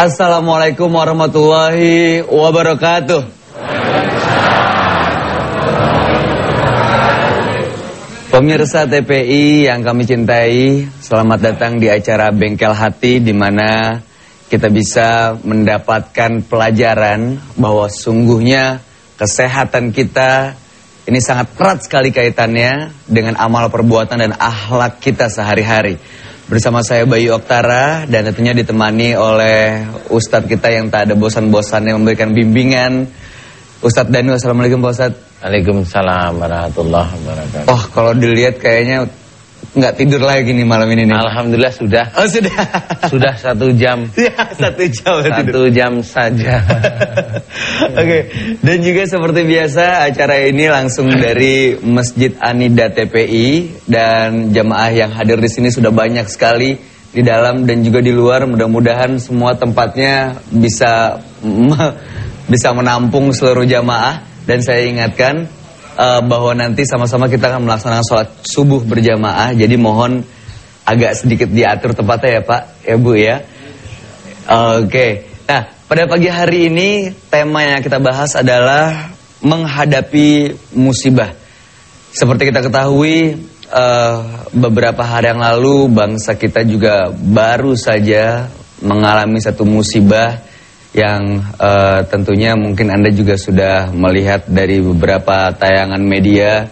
Assalamualaikum warahmatullahi wabarakatuh. Pemirsa TPI yang kami cintai, selamat datang di acara Bengkel Hati di mana kita bisa mendapatkan pelajaran bahwa sungguhnya kesehatan kita ini sangat erat sekali kaitannya dengan amal perbuatan dan akhlak kita sehari-hari. Bersama saya Bayu Oktara dan tentunya ditemani oleh Ustadz kita yang tak ada bosan-bosannya memberikan bimbingan. Ustadz Danu, Assalamualaikum Pak Ustadz. Waalaikumsalam warahmatullahi wabarakatuh. Oh, kalau dilihat kayaknya nggak tidur lagi nih malam ini nih. Alhamdulillah sudah. Oh, sudah. Sudah satu jam. ya, satu jam Satu jam saja. Oke, dan juga seperti biasa acara ini langsung dari Masjid Anida TPI dan jamaah yang hadir di sini sudah banyak sekali di dalam dan juga di luar. Mudah-mudahan semua tempatnya bisa bisa menampung seluruh jamaah dan saya ingatkan uh, bahwa nanti sama-sama kita akan melaksanakan sholat subuh berjamaah. Jadi mohon agak sedikit diatur tempatnya ya Pak, ya Bu ya. Oke. Okay. Nah, pada pagi hari ini tema yang kita bahas adalah menghadapi musibah. Seperti kita ketahui uh, beberapa hari yang lalu bangsa kita juga baru saja mengalami satu musibah yang uh, tentunya mungkin Anda juga sudah melihat dari beberapa tayangan media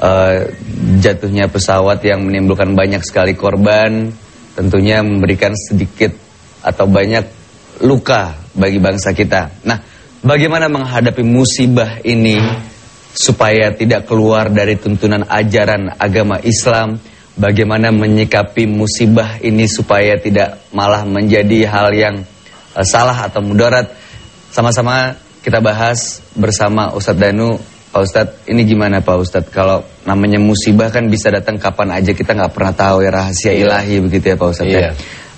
uh, jatuhnya pesawat yang menimbulkan banyak sekali korban, tentunya memberikan sedikit atau banyak luka bagi bangsa kita. Nah, bagaimana menghadapi musibah ini supaya tidak keluar dari tuntunan ajaran agama Islam? Bagaimana menyikapi musibah ini supaya tidak malah menjadi hal yang uh, salah atau mudarat sama-sama kita bahas bersama Ustadz Danu Pak Ustadz ini gimana Pak Ustadz kalau namanya musibah kan bisa datang kapan aja kita nggak pernah tahu ya rahasia ilahi begitu ya Pak Ustadz Iya. ya?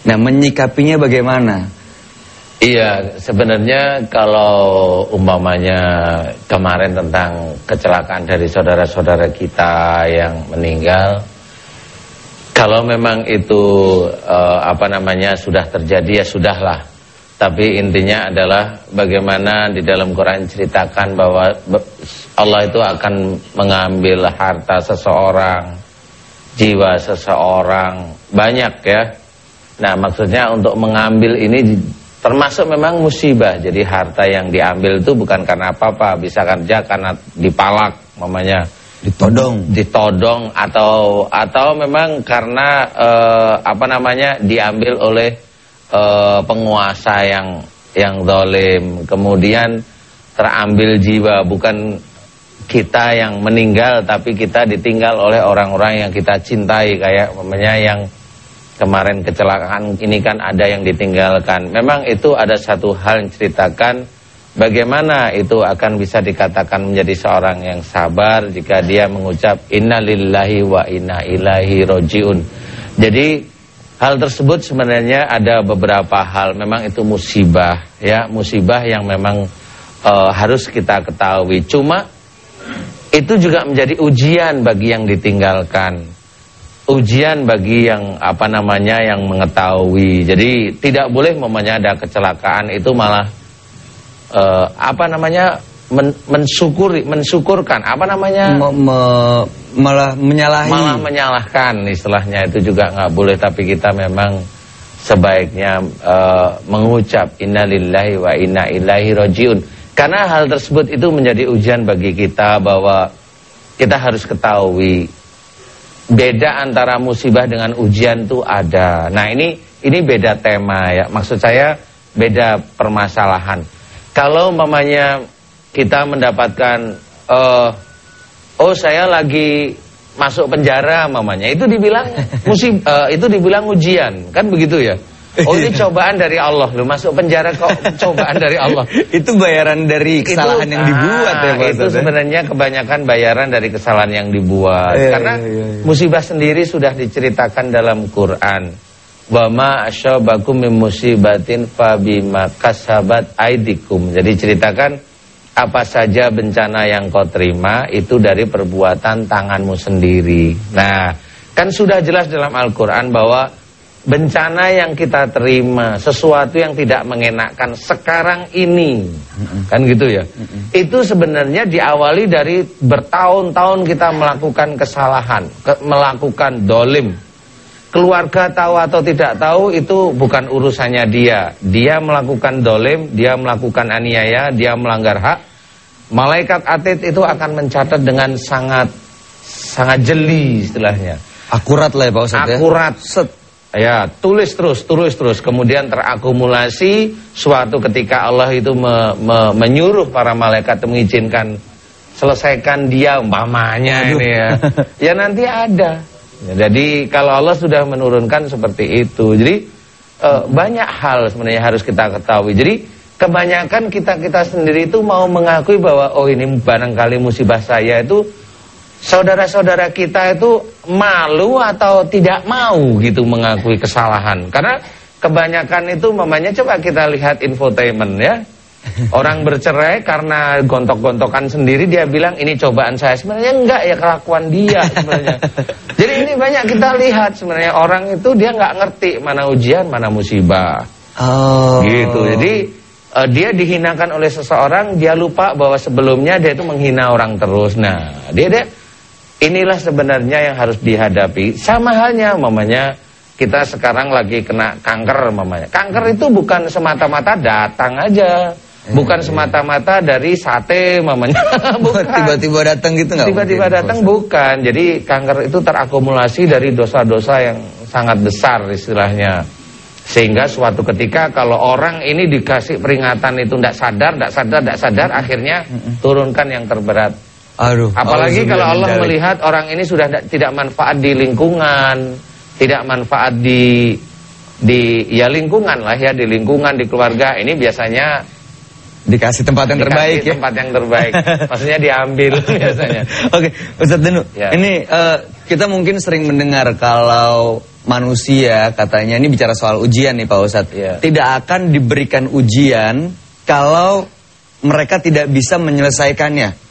Nah menyikapinya bagaimana? Iya, sebenarnya kalau umpamanya kemarin tentang kecelakaan dari saudara-saudara kita yang meninggal, kalau memang itu eh, apa namanya sudah terjadi ya sudahlah. Tapi intinya adalah bagaimana di dalam Quran ceritakan bahwa Allah itu akan mengambil harta seseorang, jiwa seseorang, banyak ya. Nah, maksudnya untuk mengambil ini termasuk memang musibah. Jadi harta yang diambil itu bukan karena apa-apa, bisa kerja karena dipalak mamanya Ditodong. ditodong atau atau memang karena eh, apa namanya diambil oleh eh, penguasa yang yang zalim. Kemudian terambil jiwa. Bukan kita yang meninggal tapi kita ditinggal oleh orang-orang yang kita cintai. Kayak mamanya yang kemarin kecelakaan ini kan ada yang ditinggalkan. Memang itu ada satu hal yang ceritakan Bagaimana itu akan bisa dikatakan menjadi seorang yang sabar jika dia mengucap innalillahi wa inna ilaihi rojiun. Jadi hal tersebut sebenarnya ada beberapa hal memang itu musibah ya, musibah yang memang eh, harus kita ketahui. Cuma itu juga menjadi ujian bagi yang ditinggalkan. Ujian bagi yang apa namanya yang mengetahui. Jadi tidak boleh memangnya ada kecelakaan itu malah eh, apa namanya men- mensyukuri mensyukurkan apa namanya Me- me- malah menyalahi. malah menyalahkan istilahnya itu juga nggak boleh tapi kita memang sebaiknya eh, mengucap innalillahi wa inna ilaihi rajiun karena hal tersebut itu menjadi ujian bagi kita bahwa kita harus ketahui beda antara musibah dengan ujian itu ada. Nah ini ini beda tema ya. Maksud saya beda permasalahan. Kalau mamanya kita mendapatkan eh oh saya lagi masuk penjara mamanya itu dibilang musib eh, itu dibilang ujian kan begitu ya. Oh ini cobaan dari Allah lu masuk penjara kok cobaan dari Allah. Itu bayaran dari kesalahan yang dibuat ya Pak Itu ya? sebenarnya kebanyakan bayaran dari kesalahan yang dibuat. Iya, Karena iya, iya, iya. musibah sendiri sudah diceritakan dalam Quran. Wa ma asyabakum min musibatin fabima kasabat aidikum. Jadi ceritakan apa saja bencana yang kau terima itu dari perbuatan tanganmu sendiri. Nah, kan sudah jelas dalam Al-Qur'an bahwa bencana yang kita terima, sesuatu yang tidak mengenakkan sekarang ini, kan gitu ya. Itu sebenarnya diawali dari bertahun-tahun kita melakukan kesalahan, ke, melakukan dolim. Keluarga tahu atau tidak tahu itu bukan urusannya dia. Dia melakukan dolim, dia melakukan aniaya, dia melanggar hak. Malaikat atid itu akan mencatat dengan sangat sangat jeli istilahnya. Akurat lah ya Pak Ustadz ya. Akurat. Set Ya, tulis terus, tulis terus. Kemudian terakumulasi suatu ketika Allah itu me, me, menyuruh para malaikat mengizinkan selesaikan dia umpamanya ini ya. ya nanti ada. Ya, jadi kalau Allah sudah menurunkan seperti itu. Jadi e, banyak hal sebenarnya harus kita ketahui. Jadi kebanyakan kita-kita sendiri itu mau mengakui bahwa oh ini barangkali musibah saya itu saudara-saudara kita itu malu atau tidak mau gitu mengakui kesalahan karena kebanyakan itu mamanya coba kita lihat infotainment ya orang bercerai karena gontok-gontokan sendiri dia bilang ini cobaan saya sebenarnya enggak ya kelakuan dia sebenarnya jadi ini banyak kita lihat sebenarnya orang itu dia nggak ngerti mana ujian mana musibah oh. gitu jadi uh, dia dihinakan oleh seseorang dia lupa bahwa sebelumnya dia itu menghina orang terus nah dia dia Inilah sebenarnya yang harus dihadapi. Sama halnya mamanya kita sekarang lagi kena kanker mamanya. Kanker itu bukan semata-mata datang aja. Bukan iya. semata-mata dari sate mamanya. Tiba-tiba datang gitu nggak? Tiba-tiba datang bukan. Jadi kanker itu terakumulasi dari dosa-dosa yang sangat besar istilahnya. Sehingga suatu ketika kalau orang ini dikasih peringatan itu tidak sadar, tidak sadar, tidak sadar, akhirnya turunkan yang terberat Aduh. Apalagi kalau Allah melihat orang ini sudah tidak manfaat di lingkungan, tidak manfaat di di ya lingkungan lah ya di lingkungan di keluarga ini biasanya dikasih tempat yang dikasih terbaik ya. tempat yang terbaik maksudnya diambil biasanya oke okay, Ustaz Denu ya. ini uh, kita mungkin sering mendengar kalau manusia katanya ini bicara soal ujian nih Pak Ustaz ya. tidak akan diberikan ujian kalau mereka tidak bisa menyelesaikannya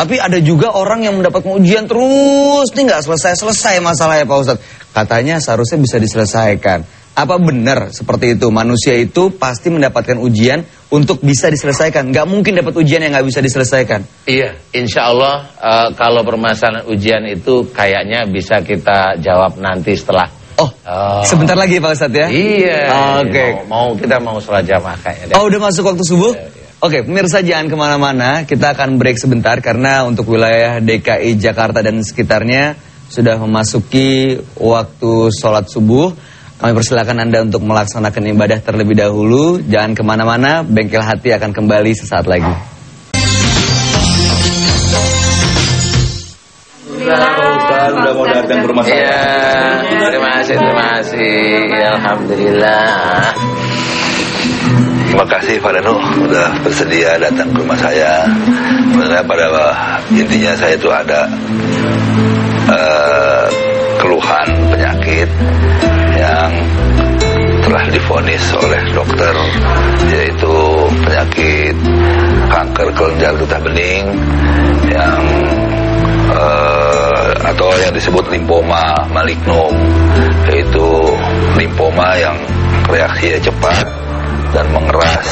tapi ada juga orang yang mendapatkan ujian terus nih nggak selesai-selesai masalahnya Pak Ustadz. Katanya seharusnya bisa diselesaikan. Apa benar seperti itu? Manusia itu pasti mendapatkan ujian untuk bisa diselesaikan. Nggak mungkin dapat ujian yang nggak bisa diselesaikan. Iya, insya Allah uh, kalau permasalahan ujian itu kayaknya bisa kita jawab nanti setelah Oh, oh, sebentar lagi Pak Ustadz ya? Iya. Oke. Okay. Mau, mau kita mau sholat jamaah kayaknya. Oh, udah masuk waktu subuh? Iya, iya. Oke, pemirsa jangan ke mana-mana. Kita akan break sebentar karena untuk wilayah DKI Jakarta dan sekitarnya sudah memasuki waktu sholat subuh. Kami persilakan Anda untuk melaksanakan ibadah terlebih dahulu. Jangan ke mana-mana, bengkel hati akan kembali sesaat lagi. Mau datang ke rumah saya. Ya, terima kasih, terima kasih. Alhamdulillah. Terima kasih Pak Danu sudah bersedia datang ke rumah saya. Sebenarnya pada intinya saya itu ada uh, keluhan penyakit yang telah difonis oleh dokter yaitu penyakit kanker kelenjar getah bening yang uh, atau yang disebut limfoma malignum yaitu limfoma yang reaksinya cepat dan mengeras.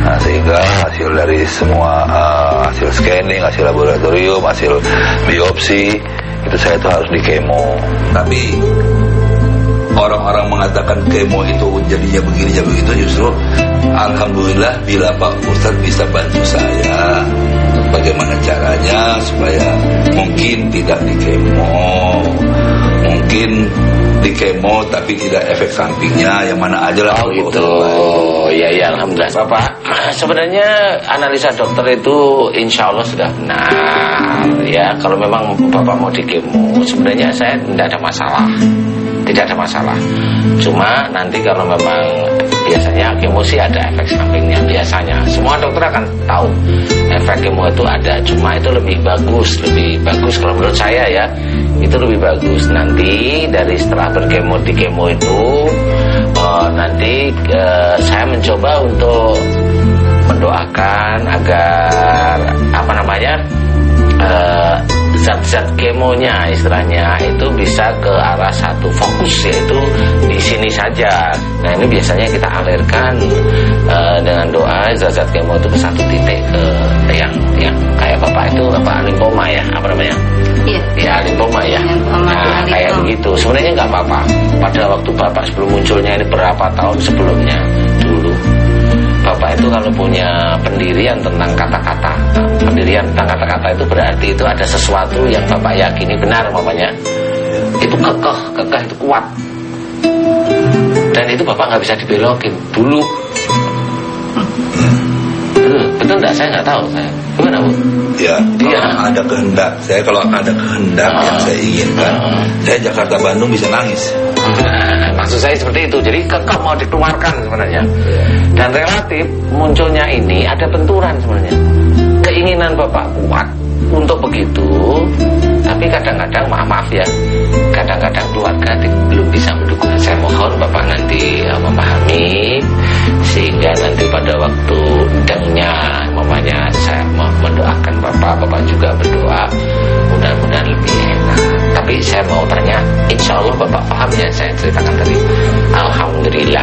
Nah, sehingga hasil dari semua uh, hasil scanning hasil laboratorium hasil biopsi itu saya itu harus di kemo. Tapi mengatakan kemo itu jadinya begini jadi begitu justru alhamdulillah bila Pak Ustadz bisa bantu saya bagaimana caranya supaya mungkin tidak di kemo mungkin di kemo tapi tidak efek sampingnya yang mana aja lah oh gitu. ya ya alhamdulillah. Bapak sebenarnya analisa dokter itu insya Allah sudah benar ya. Kalau memang bapak mau di kemo sebenarnya saya tidak ada masalah tidak ada masalah. Cuma nanti kalau memang biasanya kemo sih ada efek sampingnya biasanya. Semua dokter akan tahu efek kemo itu ada. Cuma itu lebih bagus lebih bagus kalau menurut saya ya. Itu lebih bagus. Nanti dari setelah berkemo di kemo itu uh, nanti uh, saya mencoba untuk mendoakan agar apa namanya uh, zat-zat kemonya istilahnya itu bisa ke arah satu fokus yaitu di sini saja. Nah ini biasanya kita alirkan uh, dengan doa zat-zat kemo itu ke satu titik ke yang yang kayak bapak itu apa lipoma ya apa namanya? Iya. Ya lipoma ya. Lymphoma, Nah kayak begitu. Sebenarnya nggak apa-apa. Pada waktu bapak sebelum munculnya ini berapa tahun sebelumnya dulu Bapak itu kalau punya pendirian tentang kata-kata Pendirian tentang kata-kata itu berarti itu ada sesuatu yang Bapak yakini benar mamanya Itu kekeh, kekeh itu kuat Dan itu Bapak nggak bisa dibelokin Dulu Betul, betul nggak? Saya nggak tahu saya. Gimana Bu? Ya, Iya. ada kehendak, saya kalau ada kehendak yang saya inginkan, Ah. saya Jakarta Bandung bisa nangis. Nah, maksud saya seperti itu. Jadi kekeh mau dikeluarkan sebenarnya. Dan relatif munculnya ini ada benturan sebenarnya. Keinginan Bapak kuat untuk begitu, tapi kadang-kadang maaf maaf ya, kadang-kadang keluarga belum bisa mendukung. Saya mohon Bapak nanti eh, memahami sehingga nanti pada waktu dengnya, mamanya saya mendoakan Bapak, Bapak juga berdoa enak. Tapi saya mau tanya, insya Allah Bapak paham ya saya ceritakan tadi. Alhamdulillah.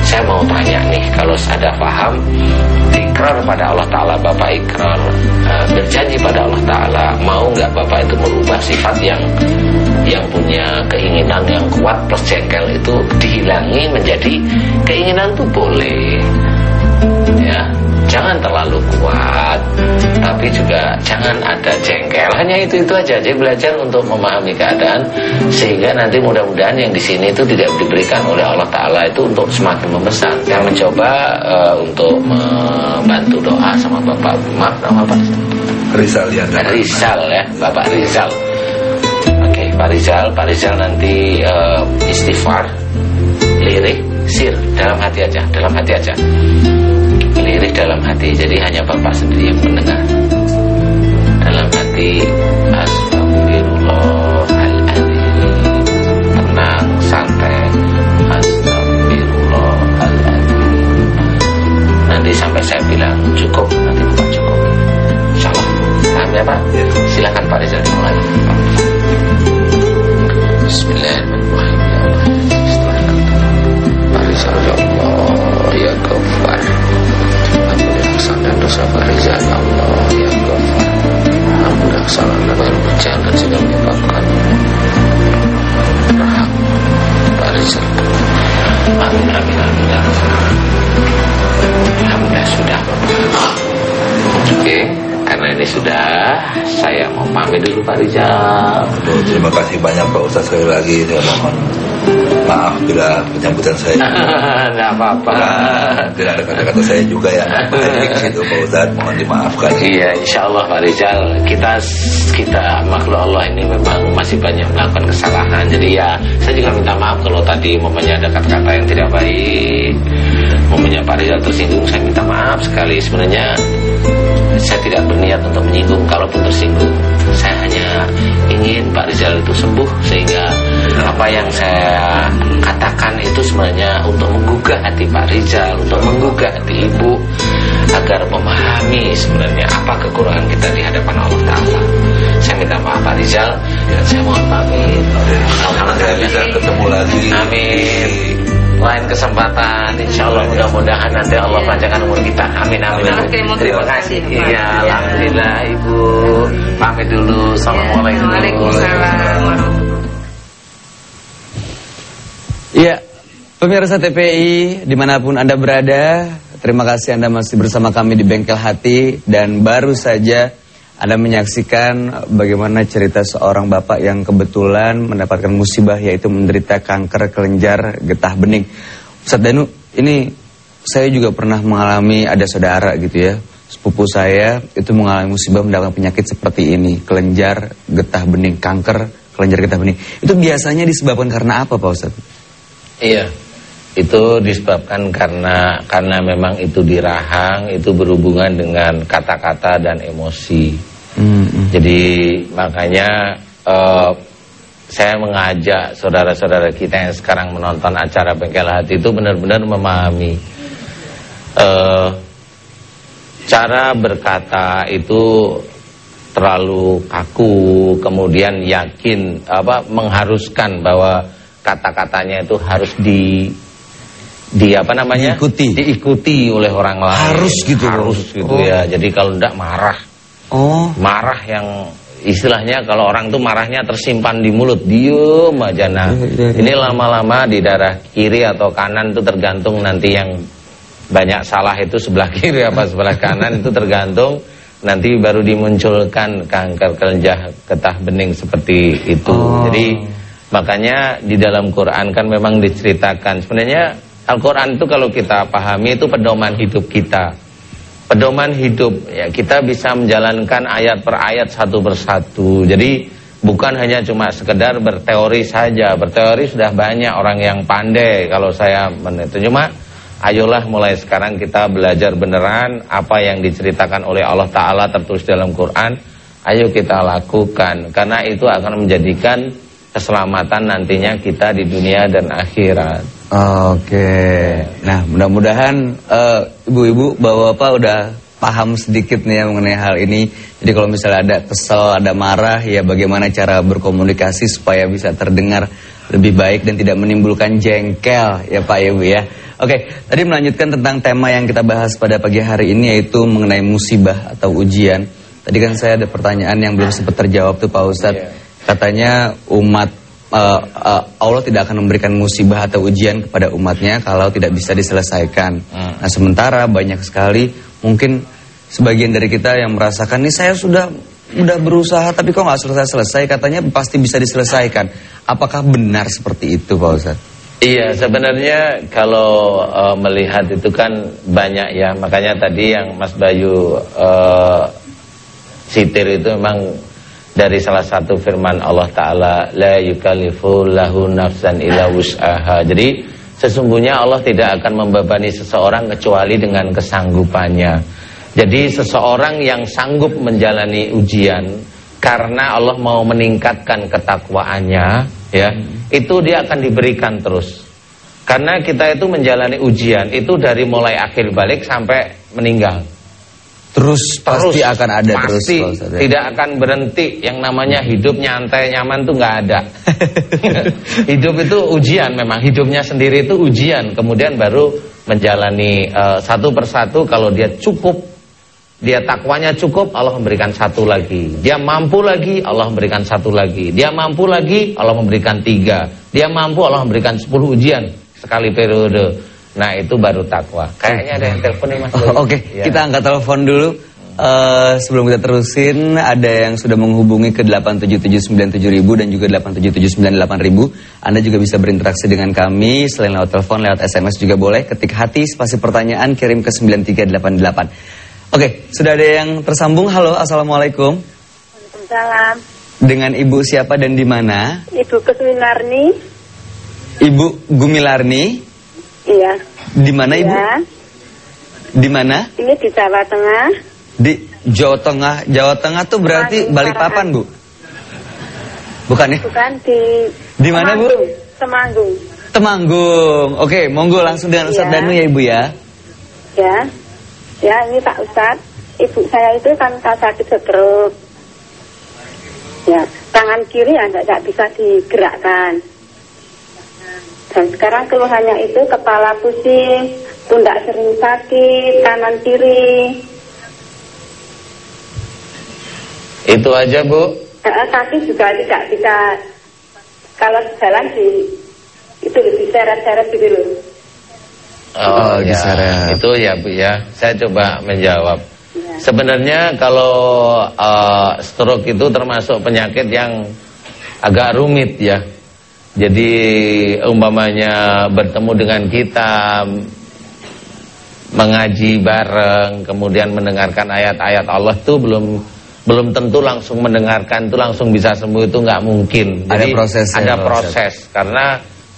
Saya mau tanya nih, kalau ada paham, ikrar pada Allah Ta'ala, Bapak ikrar, eh, berjanji pada Allah Ta'ala, mau nggak Bapak itu merubah sifat yang yang punya keinginan yang kuat plus jengkel itu dihilangi menjadi keinginan itu boleh jangan terlalu kuat tapi juga jangan ada jengkel. Hanya itu itu aja jadi belajar untuk memahami keadaan sehingga nanti mudah-mudahan yang di sini itu tidak diberikan oleh Allah Taala itu untuk semakin membesar. Saya mencoba eh, untuk membantu doa sama bapak maaf nama apa? Rizal ya. Rizal ya Bapak Rizal. Oke Pak Rizal. Pak Rizal nanti eh, istighfar Lirik Sir. Dalam hati aja Dalam hati aja Dalam hati. Jadi hanya Bapak sendiri yang mendengar. Dalam hati Astagfirullahaladzim. Tenang Santai Astagfirullahaladzim. Nanti sampai saya bilang cukup Nanti Bapak cukup. Insya Allah Paham ya Pak? Silakan Pak Rizal dimulai. Bismillahirrahmanirrahim. Ya Silakan Pak Rizal ya Allah Rizal ya Allah Ya Ghaffar Ampuni kesalahan dan berjalan sudah menyebabkan Rahim Pak Rizal Amin amin amin ya. Alhamdulillah sudah Oke, karena ini sudah, saya mau pamit dulu Pak Rizal. Terima kasih banyak Pak Ustaz sekali lagi. Saya mohon maaf bila penyambutan saya Tidak apa-apa. Nah, tidak ada kata-kata saya juga yang baik di situ Pak Ustaz. Mohon dimaafkan. Iya, insya Allah Pak Rizal. Kita kita makhluk Allah ini memang masih banyak melakukan kesalahan. Jadi ya, saya juga minta maaf kalau tadi momennya ada kata-kata yang tidak baik. Momennya Pak Rizal tersinggung, saya minta maaf sekali. Sebenarnya saya tidak berniat untuk menyinggung kalaupun tersinggung. Saya hanya ingin Pak Rizal itu sembuh sehingga apa yang saya katakan itu sebenarnya untuk menggugah hati Pak Rizal, untuk menggugah hati Ibu agar memahami sebenarnya apa kekurangan kita di hadapan Allah Taala. Saya minta maaf Pak Rizal dan saya mohon pamit. Saya bisa ketemu lagi. Amin. Lain kesempatan, insya Allah mudah-mudahan nanti Allah panjangkan umur kita. Amin amin amin. Terima kasih. Terima kasih. Iya, alhamdulillah Ibu. Pamit dulu. Assalamualaikum. Waalaikumsalam Iya, pemirsa TPI di mana pun Anda berada, terima kasih Anda masih bersama kami di Bengkel Hati dan baru saja Anda menyaksikan bagaimana cerita seorang bapak yang kebetulan mendapatkan musibah yaitu menderita kanker kelenjar getah bening. Ustaz Danu, ini saya juga pernah mengalami ada saudara gitu ya, sepupu saya itu mengalami musibah mendapatkan penyakit seperti ini, kelenjar getah bening, kanker kelenjar getah bening. Itu biasanya disebabkan karena apa Pak Ustaz? Iya. Itu disebabkan karena karena memang itu dirahang, itu berhubungan dengan kata-kata dan emosi. Hmm, hmm. Jadi makanya eh, saya mengajak saudara-saudara kita yang sekarang menonton acara Bengkel Hati itu benar-benar memahami eh, cara berkata itu terlalu kaku, kemudian yakin apa mengharuskan bahwa kata-katanya itu harus di di apa namanya Diikuti. diikuti oleh orang lain Harus gitu, harus Bro. gitu Oh. ya jadi kalau enggak marah Oh. marah yang istilahnya kalau orang tuh marahnya tersimpan di mulut diem aja nah Iya, iya, iya. ini lama-lama di darah kiri atau kanan itu tergantung nanti yang banyak salah itu sebelah kiri apa sebelah kanan itu tergantung nanti baru dimunculkan kanker kelenjar getah bening seperti itu Oh. jadi makanya di dalam Quran kan memang diceritakan. Sebenarnya Al-Quran itu kalau kita pahami itu pedoman hidup kita. Pedoman hidup ya kita bisa menjalankan ayat per ayat satu persatu jadi bukan hanya cuma sekedar berteori saja. Berteori sudah banyak orang yang pandai kalau saya menit cuma ayolah mulai sekarang kita belajar beneran apa yang diceritakan oleh Allah Ta'ala tertulis dalam Quran. Ayo kita lakukan karena itu akan menjadikan keselamatan nantinya kita di dunia dan akhirat Oke. Nah, mudah-mudahan eh, ibu-ibu, bapak-bapak udah paham sedikit nih ya mengenai hal ini. Jadi kalau misalnya ada kesel, ada marah, ya bagaimana cara berkomunikasi supaya bisa terdengar lebih baik dan tidak menimbulkan jengkel ya Pak Ibu ya. Oke, tadi melanjutkan tentang tema yang kita bahas pada pagi hari ini yaitu mengenai musibah atau ujian. Tadi kan saya ada pertanyaan yang belum sempat terjawab tuh Pak Ustadz. Iya. Katanya umat uh, uh, Allah tidak akan memberikan musibah atau ujian kepada umatnya kalau tidak bisa diselesaikan. Hmm. Nah sementara banyak sekali mungkin sebagian dari kita yang merasakan ini saya sudah udah berusaha tapi kok nggak selesai-selesai katanya pasti bisa diselesaikan. Apakah benar seperti itu Pak Ustadz? Iya sebenarnya kalau eh, melihat itu kan banyak ya makanya tadi yang Mas Bayu eh, sitir itu memang dari salah satu firman Allah Taala la yukallifu lahu nafsan illa wus'aha. Jadi sesungguhnya Allah tidak akan membebani seseorang kecuali dengan kesanggupannya. Jadi seseorang yang sanggup menjalani ujian karena Allah mau meningkatkan ketakwaannya ya, itu dia akan diberikan terus. Karena kita itu menjalani ujian itu dari mulai akhir balik sampai meninggal. Terus pasti Terus, akan ada terus pasti ya? tidak akan berhenti. Yang namanya hidup nyantai nyaman tuh nggak ada. Hidup itu ujian memang. Hidupnya sendiri itu ujian. Kemudian baru menjalani eh, satu persatu. Kalau dia cukup dia takwanya cukup Allah memberikan satu lagi. Dia mampu lagi Allah memberikan satu lagi. Dia mampu lagi Allah memberikan tiga. Dia mampu Allah memberikan sepuluh ujian sekali periode nah itu baru takwa kayaknya ada yang telepon nih mas Oh, Oke, Ya. kita angkat telepon dulu. Eh, sebelum kita terusin, ada yang sudah menghubungi ke 87797.000 dan juga 87798.000. Anda juga bisa berinteraksi dengan kami selain lewat telepon, lewat SMS juga boleh. Ketik hati, spasi pertanyaan, kirim ke 9388. Oke, sudah ada yang tersambung. Halo, assalamualaikum. Waalaikumsalam. Dengan ibu siapa dan di mana? Ibu Kusminarni. Ibu Gumilarni. Iya. Di mana ibu? Ya. Di mana? Ini di Jawa Tengah. Di Jawa Tengah. Jawa Tengah tuh berarti Temanggung, Balikpapan, Bu? Bukan ya? Bukan di Di mana, Bu? Temanggung. Temanggung. Oke, monggo langsung dengan Ustaz Iya. Danu ya Ibu ya. Ya. Ya, ini Pak Ustadz. Ibu saya itu kan sakit stroke. Ya, tangan kiri ya tidak bisa digerakkan. Dan sekarang keluhannya itu kepala pusing, pundak sering sakit, kanan kiri. itu aja bu Eh, kaki juga tidak bisa kalau jalan di itu diseret-seret gitu loh. Oh, ya, diseret. itu ya Bu ya. Saya coba menjawab. Ya. Sebenarnya kalau uh, stroke itu termasuk penyakit yang agak rumit ya. Jadi umpamanya bertemu dengan kita mengaji bareng, kemudian mendengarkan ayat-ayat Allah itu belum belum tentu langsung mendengarkan itu langsung bisa sembuh itu nggak mungkin. Ada Jadi, prosesnya, Ada Pak proses karena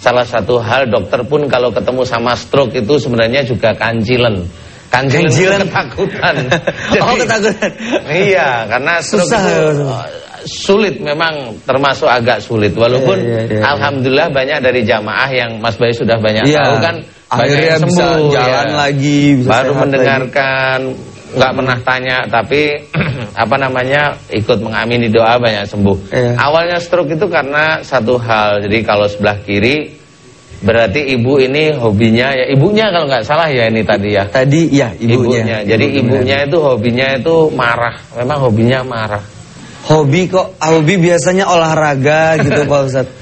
salah satu hal dokter pun kalau ketemu sama stroke itu sebenarnya juga. Kancilen, itu Kancilen? ketakutan. Oh, ketakutan. Iya, karena stroke Susah, itu ya. uh, sulit memang termasuk agak sulit walaupun Iya, iya, iya, iya. alhamdulillah banyak dari jamaah yang Mas Bayu sudah banyak Iya. tahu kan banyak Akhirnya bisa sembuh jalan ya. lagi, bisa baru mendengarkan nggak pernah tanya tapi apa namanya ikut mengamini doa banyak sembuh. Iya. Awalnya stroke itu karena satu hal. Jadi kalau sebelah kiri berarti ibu ini hobinya ya ibunya kalau nggak salah ya ini tadi ya. Tadi ya ibunya. Jadi Ibu ibunya itu hobinya itu marah. Memang hobinya marah. Hobi kok, hobi biasanya olahraga gitu Pak Ustadz.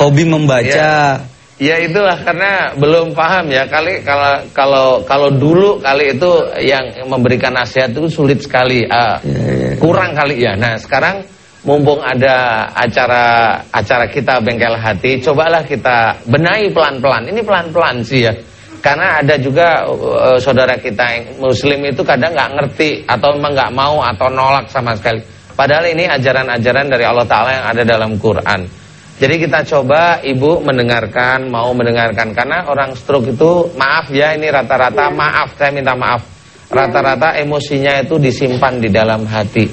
Hobi membaca. Ya itulah karena belum paham ya kali kalau kalau kalau dulu kali itu yang memberikan nasihat itu sulit sekali ah, Ya, ya. kurang kali ya. Nah sekarang mumpung ada acara acara kita bengkel hati, cobalah kita benahi pelan-pelan. Ini pelan-pelan sih ya. Karena ada juga uh, saudara kita yang muslim itu kadang nggak ngerti atau memang nggak mau atau nolak sama sekali. Padahal ini ajaran-ajaran dari Allah Taala yang ada dalam Quran. Jadi kita coba ibu mendengarkan, mau mendengarkan karena orang stroke itu maaf ya ini rata-rata maaf saya minta maaf. Rata-rata emosinya itu disimpan di dalam hati.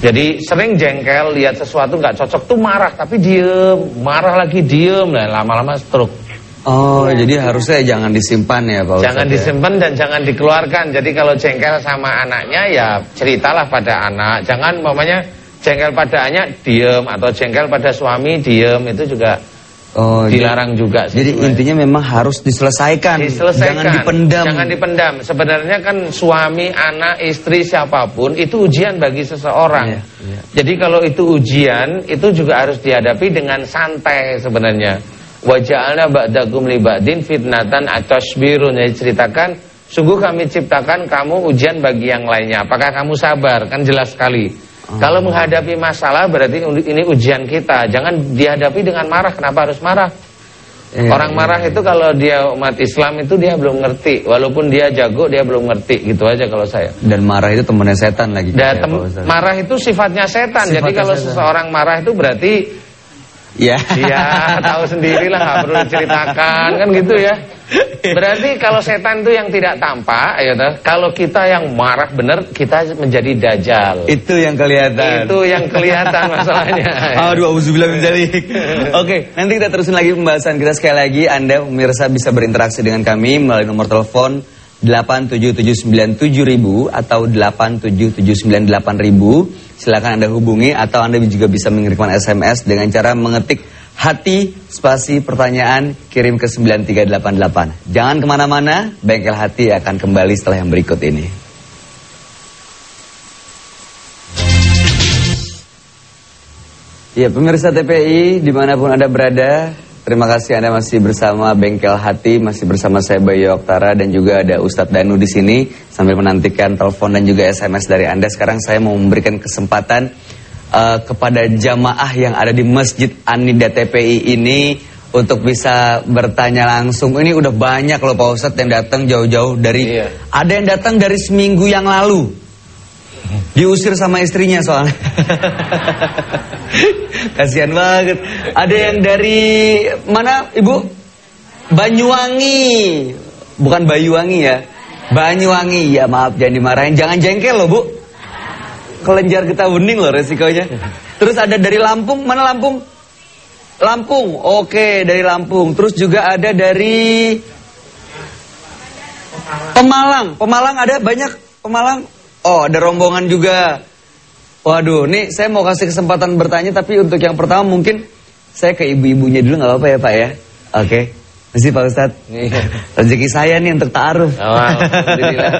Jadi sering jengkel lihat sesuatu nggak cocok tuh marah tapi diem, marah lagi diem, nah lama-lama stroke. Oh, jadi harusnya jangan disimpan ya Pak Ustadz. Jangan ya? disimpan dan jangan dikeluarkan. Jadi kalau jengkel sama anaknya ya ceritalah pada anak. Jangan mamanya jengkel pada anak diem atau jengkel pada suami diem itu juga Oh, jadi- dilarang juga. sih Jadi sebenarnya. intinya memang harus diselesaikan. diselesaikan. Jangan dipendam. Jangan dipendam. Sebenarnya kan suami, anak, istri siapa pun itu ujian bagi seseorang. Iya, iya. Jadi kalau itu ujian, itu juga harus dihadapi dengan santai sebenarnya. Waja'alna ba'dakum li ba'din fitnatan atasbirun. Jadi ceritakan, sungguh kami ciptakan kamu ujian bagi yang lainnya. Apakah kamu sabar? Kan jelas sekali. Oh. Kalau menghadapi masalah berarti ini ujian kita. Jangan dihadapi dengan marah. Kenapa harus marah? Iya, Orang iya, marah itu kalau dia umat Islam itu dia belum ngerti. Walaupun dia jago dia belum ngerti. Gitu aja kalau saya. Dan marah itu temannya setan lagi. Dan katanya, tem- marah itu sifatnya setan. Jadi Sifatnya kalau setan. seseorang marah itu berarti Ya. ya tahu sendirilah nggak perlu diceritakan kan gitu ya. Berarti kalau setan itu yang tidak tampak, ya toh. kalau kita yang marah bener kita menjadi dajjal. Itu yang kelihatan. Itu yang kelihatan masalahnya. Aduh, auzubillah min dzalik. Oke, nanti kita terusin lagi pembahasan kita sekali lagi. Anda pemirsa bisa berinteraksi dengan kami melalui nomor telepon 877977000 atau 877988000. Silakan Anda hubungi atau Anda juga bisa mengirimkan SMS dengan cara mengetik hati spasi pertanyaan kirim ke 9388. Jangan ke mana-mana, bengkel hati akan kembali setelah yang berikut ini. Ya pemirsa TPI di mana pun Anda berada Terima kasih Anda masih bersama Bengkel Hati Masih bersama saya Bayu Oktara Dan juga ada Ustadz Danu di sini Sambil menantikan telepon dan juga SMS dari Anda. Sekarang saya mau memberikan kesempatan eh, Kepada jamaah yang ada di Masjid Anida TPI ini Untuk bisa bertanya langsung. Ini udah banyak loh Pak Ustadz yang datang jauh-jauh dari Iya. Ada yang datang dari seminggu yang lalu Diusir sama istrinya soalnya. Kasihan banget. Ada yang dari mana, Ibu? Banyuwangi. Bukan Bayuwangi ya. Banyuwangi. Ya maaf jangan dimarahin. Jangan jengkel loh, Bu. Kelenjar kita bening loh resikonya. Terus ada dari Lampung. Mana Lampung? Lampung. Oke, dari Lampung. Terus juga ada dari Pemalang. Pemalang ada banyak Pemalang. Oh, ada rombongan juga. Waduh, nih saya mau kasih kesempatan bertanya tapi untuk yang pertama mungkin saya ke ibu-ibunya dulu nggak apa-apa ya, Pak ya. Oke. Mesti Pak Ustadz. Iya. Rezeki saya nih untuk ta'aruf. Oh, alhamdulillah.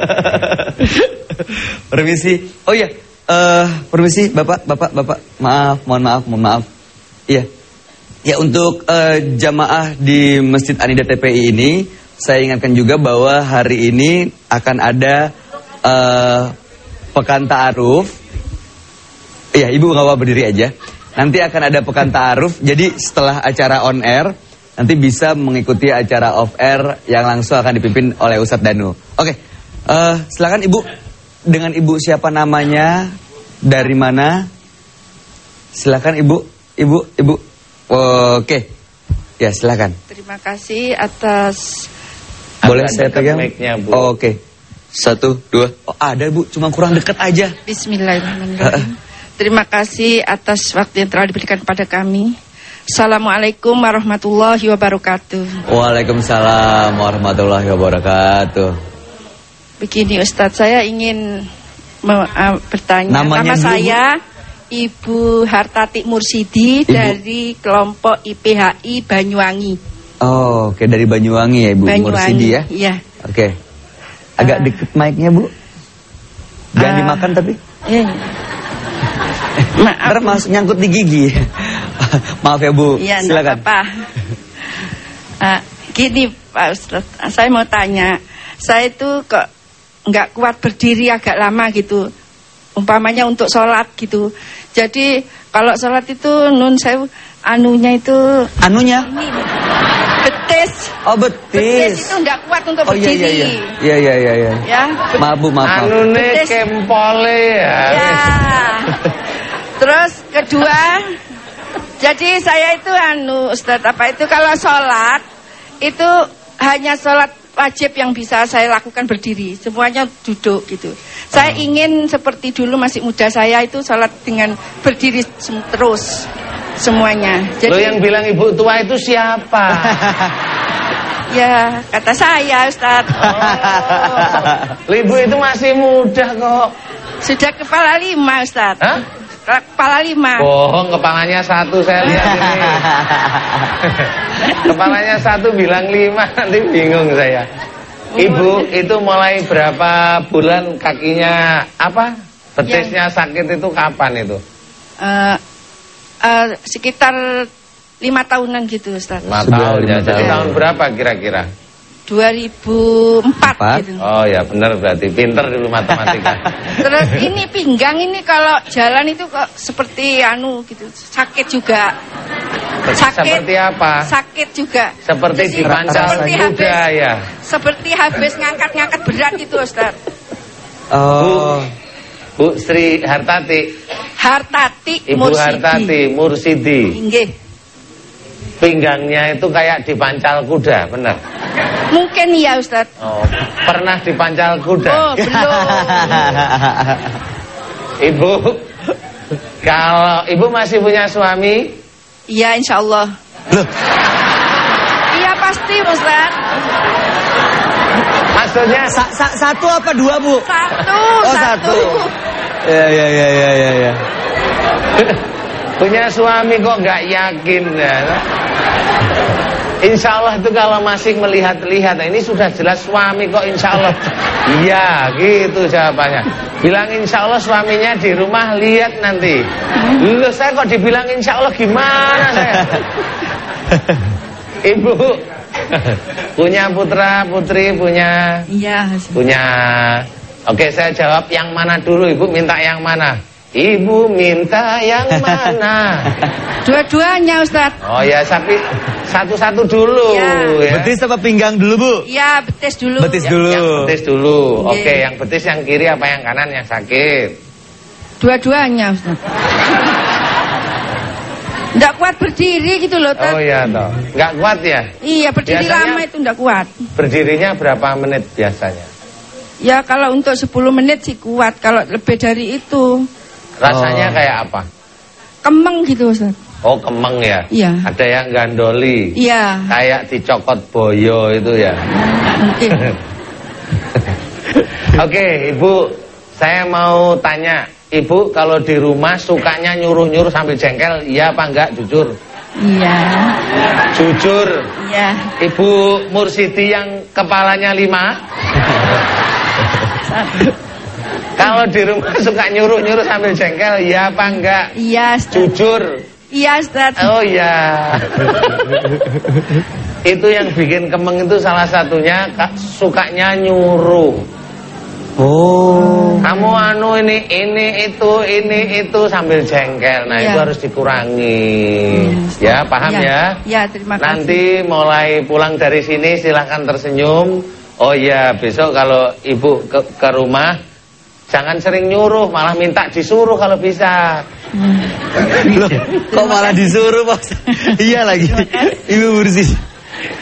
permisi. Oh iya, eh permisi Bapak, Bapak, Bapak. Maaf, mohon maaf, mohon maaf. Iya. Ya untuk eh, jamaah di Masjid Anida TPI ini, saya ingatkan juga bahwa hari ini akan ada eh, pekan ta'aruf. Iya, Ibu nggak apa berdiri aja. Nanti akan ada pekan ta'aruf. Jadi setelah acara on air, nanti bisa mengikuti acara off air yang langsung akan dipimpin oleh Ustadz Danu. Oke, eh, silakan Ibu. Dengan Ibu siapa namanya? Dari mana? Silakan Ibu. Ibu, Ibu. Oke. Ya, silakan. Terima kasih atas Boleh saya pegang? mic-nya, Bu. Satu, dua. Oh, ada Bu, cuma kurang dekat aja. Bismillahirrahmanirrahim. Terima kasih atas waktu yang telah diberikan kepada kami. Assalamualaikum warahmatullahi wabarakatuh. Waalaikumsalam warahmatullahi wabarakatuh. Begini Ustadz, saya ingin uh, bertanya. Namanya Nama dulu, saya Ibu Hartati Mursidi Ibu. dari kelompok IPHI Banyuwangi. Oh, oke dari Banyuwangi ya Ibu Mursidi ya. Iya. Oke. Agak Ah. deket mic-nya Bu. Jangan Ah. dimakan tapi. Iya. Maaf. Nyangkut di gigi. Maaf ya Bu. Iya, Silakan. apa-apa. Ah, gini Pak Ustadz, saya mau tanya, saya itu kok nggak kuat berdiri agak lama gitu, umpamanya untuk sholat gitu. Jadi kalau sholat itu nun saya anunya itu Anunya? ini betis, Oh betis betis. itu nggak kuat untuk Oh iya iya berdiri. iya. Iya iya iya iya. Ya, bet- Maaf Bu, maaf. Anu Betis. kempole ya. Ya. Terus kedua, jadi saya itu anu Ustadz apa itu kalau sholat itu hanya sholat wajib yang bisa saya lakukan berdiri, semuanya duduk gitu. Saya ingin seperti dulu masih muda saya itu sholat dengan berdiri terus semuanya. Lo yang bilang ibu tua itu siapa? ya kata saya Ustadz Lo ibu itu masih muda kok. sudah kepala lima Ustadz. Hah? Kepala lima. Bohong kepalanya satu saya lihat ini. kepalanya satu bilang lima nanti bingung saya. Ibu itu mulai berapa bulan kakinya apa? Betisnya sakit itu kapan itu? Eh, eh, sekitar lima tahunan gitu Ustaz. Lima tahun ya. Jadi tahun berapa kira-kira? 2004 Empat? gitu. Oh ya benar berarti pinter dulu matematika. Terus ini pinggang ini kalau jalan itu kok seperti anu gitu sakit juga. Sakit. Seperti apa? Sakit juga. Seperti Jadi, dipancal seperti habis, ya. Seperti habis ngangkat-ngangkat berat itu Ustaz. Oh. Bu Sri Hartati, Hartati Ibu Mursidi. Hartati Mursidi. Nggih. Pinggangnya itu kayak dipancal kuda, benar? Mungkin iya Ustaz. Oh, pernah dipancal kuda? Oh, belum. Ibu, kalau ibu masih punya suami, Iya insya Allah. Loh, Iya pasti Ustaz. maksudnya sa- sa- satu apa dua Bu? Satu, Oh satu. Ya ya ya ya ya ya. punya suami kok nggak yakin ya? Insya Allah itu kalau masih melihat-lihat, nah ini sudah jelas suami kok insya Allah. Iya, gitu jawabannya. Bilang insya Allah suaminya di rumah lihat nanti. Loh saya kok dibilang insya Allah gimana saya? Ibu punya putra putri punya Iya. punya. Oke saya jawab yang mana dulu ibu minta yang mana? Ibu minta yang mana? Dua-duanya Ustaz. Oh ya tapi satu-satu dulu Ya. ya. Betis apa pinggang dulu Bu? Iya betis dulu. Betis Yang- dulu. Yang betis dulu. Iya. Oke, yang betis yang kiri apa yang kanan yang sakit? Dua-duanya Ustaz. Nggak kuat berdiri gitu loh Ustaz. Oh iya toh. Nggak kuat ya? Iya berdiri Biasanya- lama itu nggak kuat. Berdirinya berapa menit biasanya? Ya kalau untuk 10 menit sih kuat. Kalau lebih dari itu Rasanya Oh. kayak apa? kemeng gitu Ustaz. Oh kemeng ya? Iya. Ada yang gandoli. Iya Kayak dicokot boyo itu ya. mungkin. Oke, Ibu, saya mau tanya, Ibu kalau di rumah sukanya nyuruh-nyuruh sambil jengkel, iya apa enggak? Jujur. Iya. Jujur. Iya. Ibu Mursidi yang kepalanya lima, kalau di rumah suka nyuruh-nyuruh sambil jengkel, iya apa enggak? Iya. Jujur. Iya Ustaz. Oh iya. itu yang bikin kemeng itu salah satunya ka- sukanya nyuruh. Oh. Kamu anu ini ini itu ini itu sambil jengkel. Nah, Iya. itu harus dikurangi. Iya, Ya, paham Iya. ya? Iya terima kasih. Nanti mulai pulang dari sini silahkan tersenyum. Oh iya, besok kalau ibu ke, ke rumah jangan sering nyuruh, malah minta disuruh kalau bisa. Loh, kok malah disuruh Mas? iya lagi. Ibu bersih.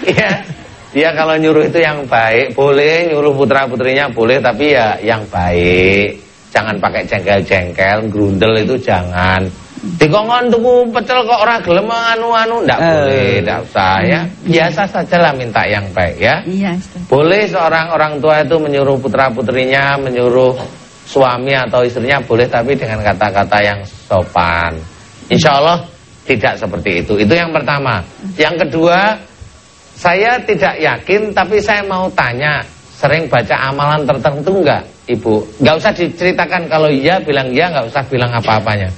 Iya. Dia kalau nyuruh itu yang baik, boleh nyuruh putra-putrinya boleh, tapi ya yang baik. Jangan pakai jengkel-jengkel, grundel itu jangan. Dikongkon tuku pecel kok ora gelem anu-anu, ndak Eh. boleh, ndak usah ya. Biasa sajalah minta yang baik ya. Iya. Boleh seorang orang tua itu menyuruh putra-putrinya, menyuruh suami atau istrinya boleh tapi dengan kata-kata yang sopan. Insya Allah tidak seperti itu. Itu yang pertama. Yang kedua, saya tidak yakin tapi saya mau tanya, sering baca amalan tertentu enggak, Ibu? Enggak usah diceritakan kalau iya bilang iya, enggak usah bilang apa-apanya.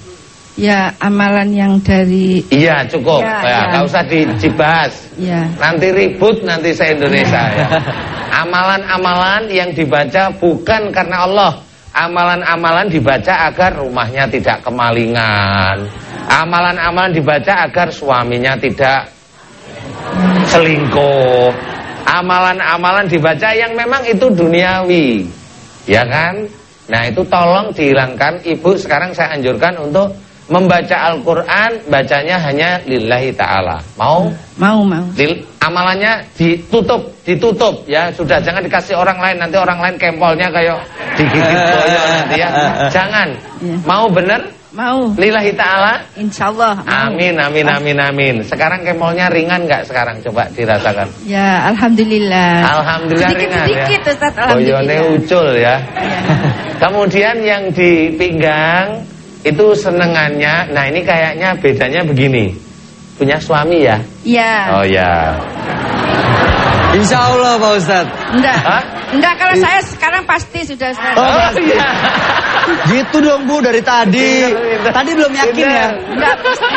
Ya, amalan yang dari Iya, cukup. Ya, Ya, ya. enggak usah di- dibahas. ya. Nanti ribut nanti se Indonesia ya. Amalan-amalan yang dibaca bukan karena Allah. Amalan-amalan dibaca agar rumahnya tidak kemalingan. Amalan-amalan dibaca agar suaminya tidak selingkuh. Amalan-amalan dibaca yang memang itu duniawi. Ya kan? Nah, itu tolong dihilangkan. Ibu sekarang saya anjurkan untuk membaca Al-Qur'an bacanya hanya lillahi taala. Mau? Mau, mau. Amalannya ditutup, ditutup ya. Sudah jangan dikasih orang lain nanti orang lain kempolnya kayak digigit boyo nanti ya. Jangan. Iya. Mau bener? Mau. Lillahi taala. Insya Allah. mau. Amin amin amin amin. Sekarang kempolnya ringan nggak sekarang? Coba dirasakan. Ya, alhamdulillah. Alhamdulillah ringan Sedikit-sedikit, ya. Ustaz, alhamdulillah. ucul ya. Ya. Kemudian yang di pinggang itu senengannya. Nah ini kayaknya bedanya begini. Punya suami ya? Ya. Oh ya. Insya Allah Pak Ustadz. Enggak. Hah? Enggak, kalau saya sekarang pasti sudah Ustaz. Oh, Oh iya. Gitu dong Bu dari tadi. Pinter. Tadi belum yakin ya. Enggak pasti.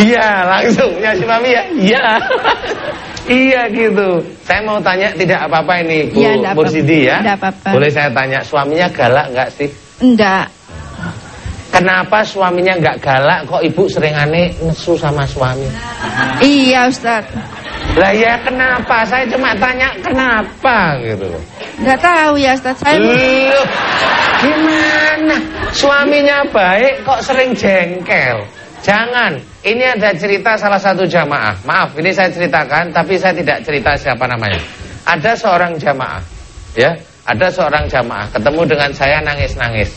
Iya langsung ya si Mami ya. Iya. iya gitu. Saya mau tanya tidak apa-apa ini Bu Iya, apa-apa. Mursidi ya. Enggak apa-apa. Boleh saya tanya suaminya galak nggak sih? Enggak. Kenapa suaminya nggak galak kok ibu sering aneh nesu sama suami? Iya, Ustaz. Lah ya kenapa? Saya cuma tanya kenapa gitu. Enggak tahu ya, Ustaz. Saya Loh, gimana? Suaminya baik kok sering jengkel. Jangan. Ini ada cerita salah satu jamaah. Maaf, ini saya ceritakan tapi saya tidak cerita siapa namanya. Ada seorang jamaah, ya. Ada seorang jamaah ketemu dengan saya nangis-nangis,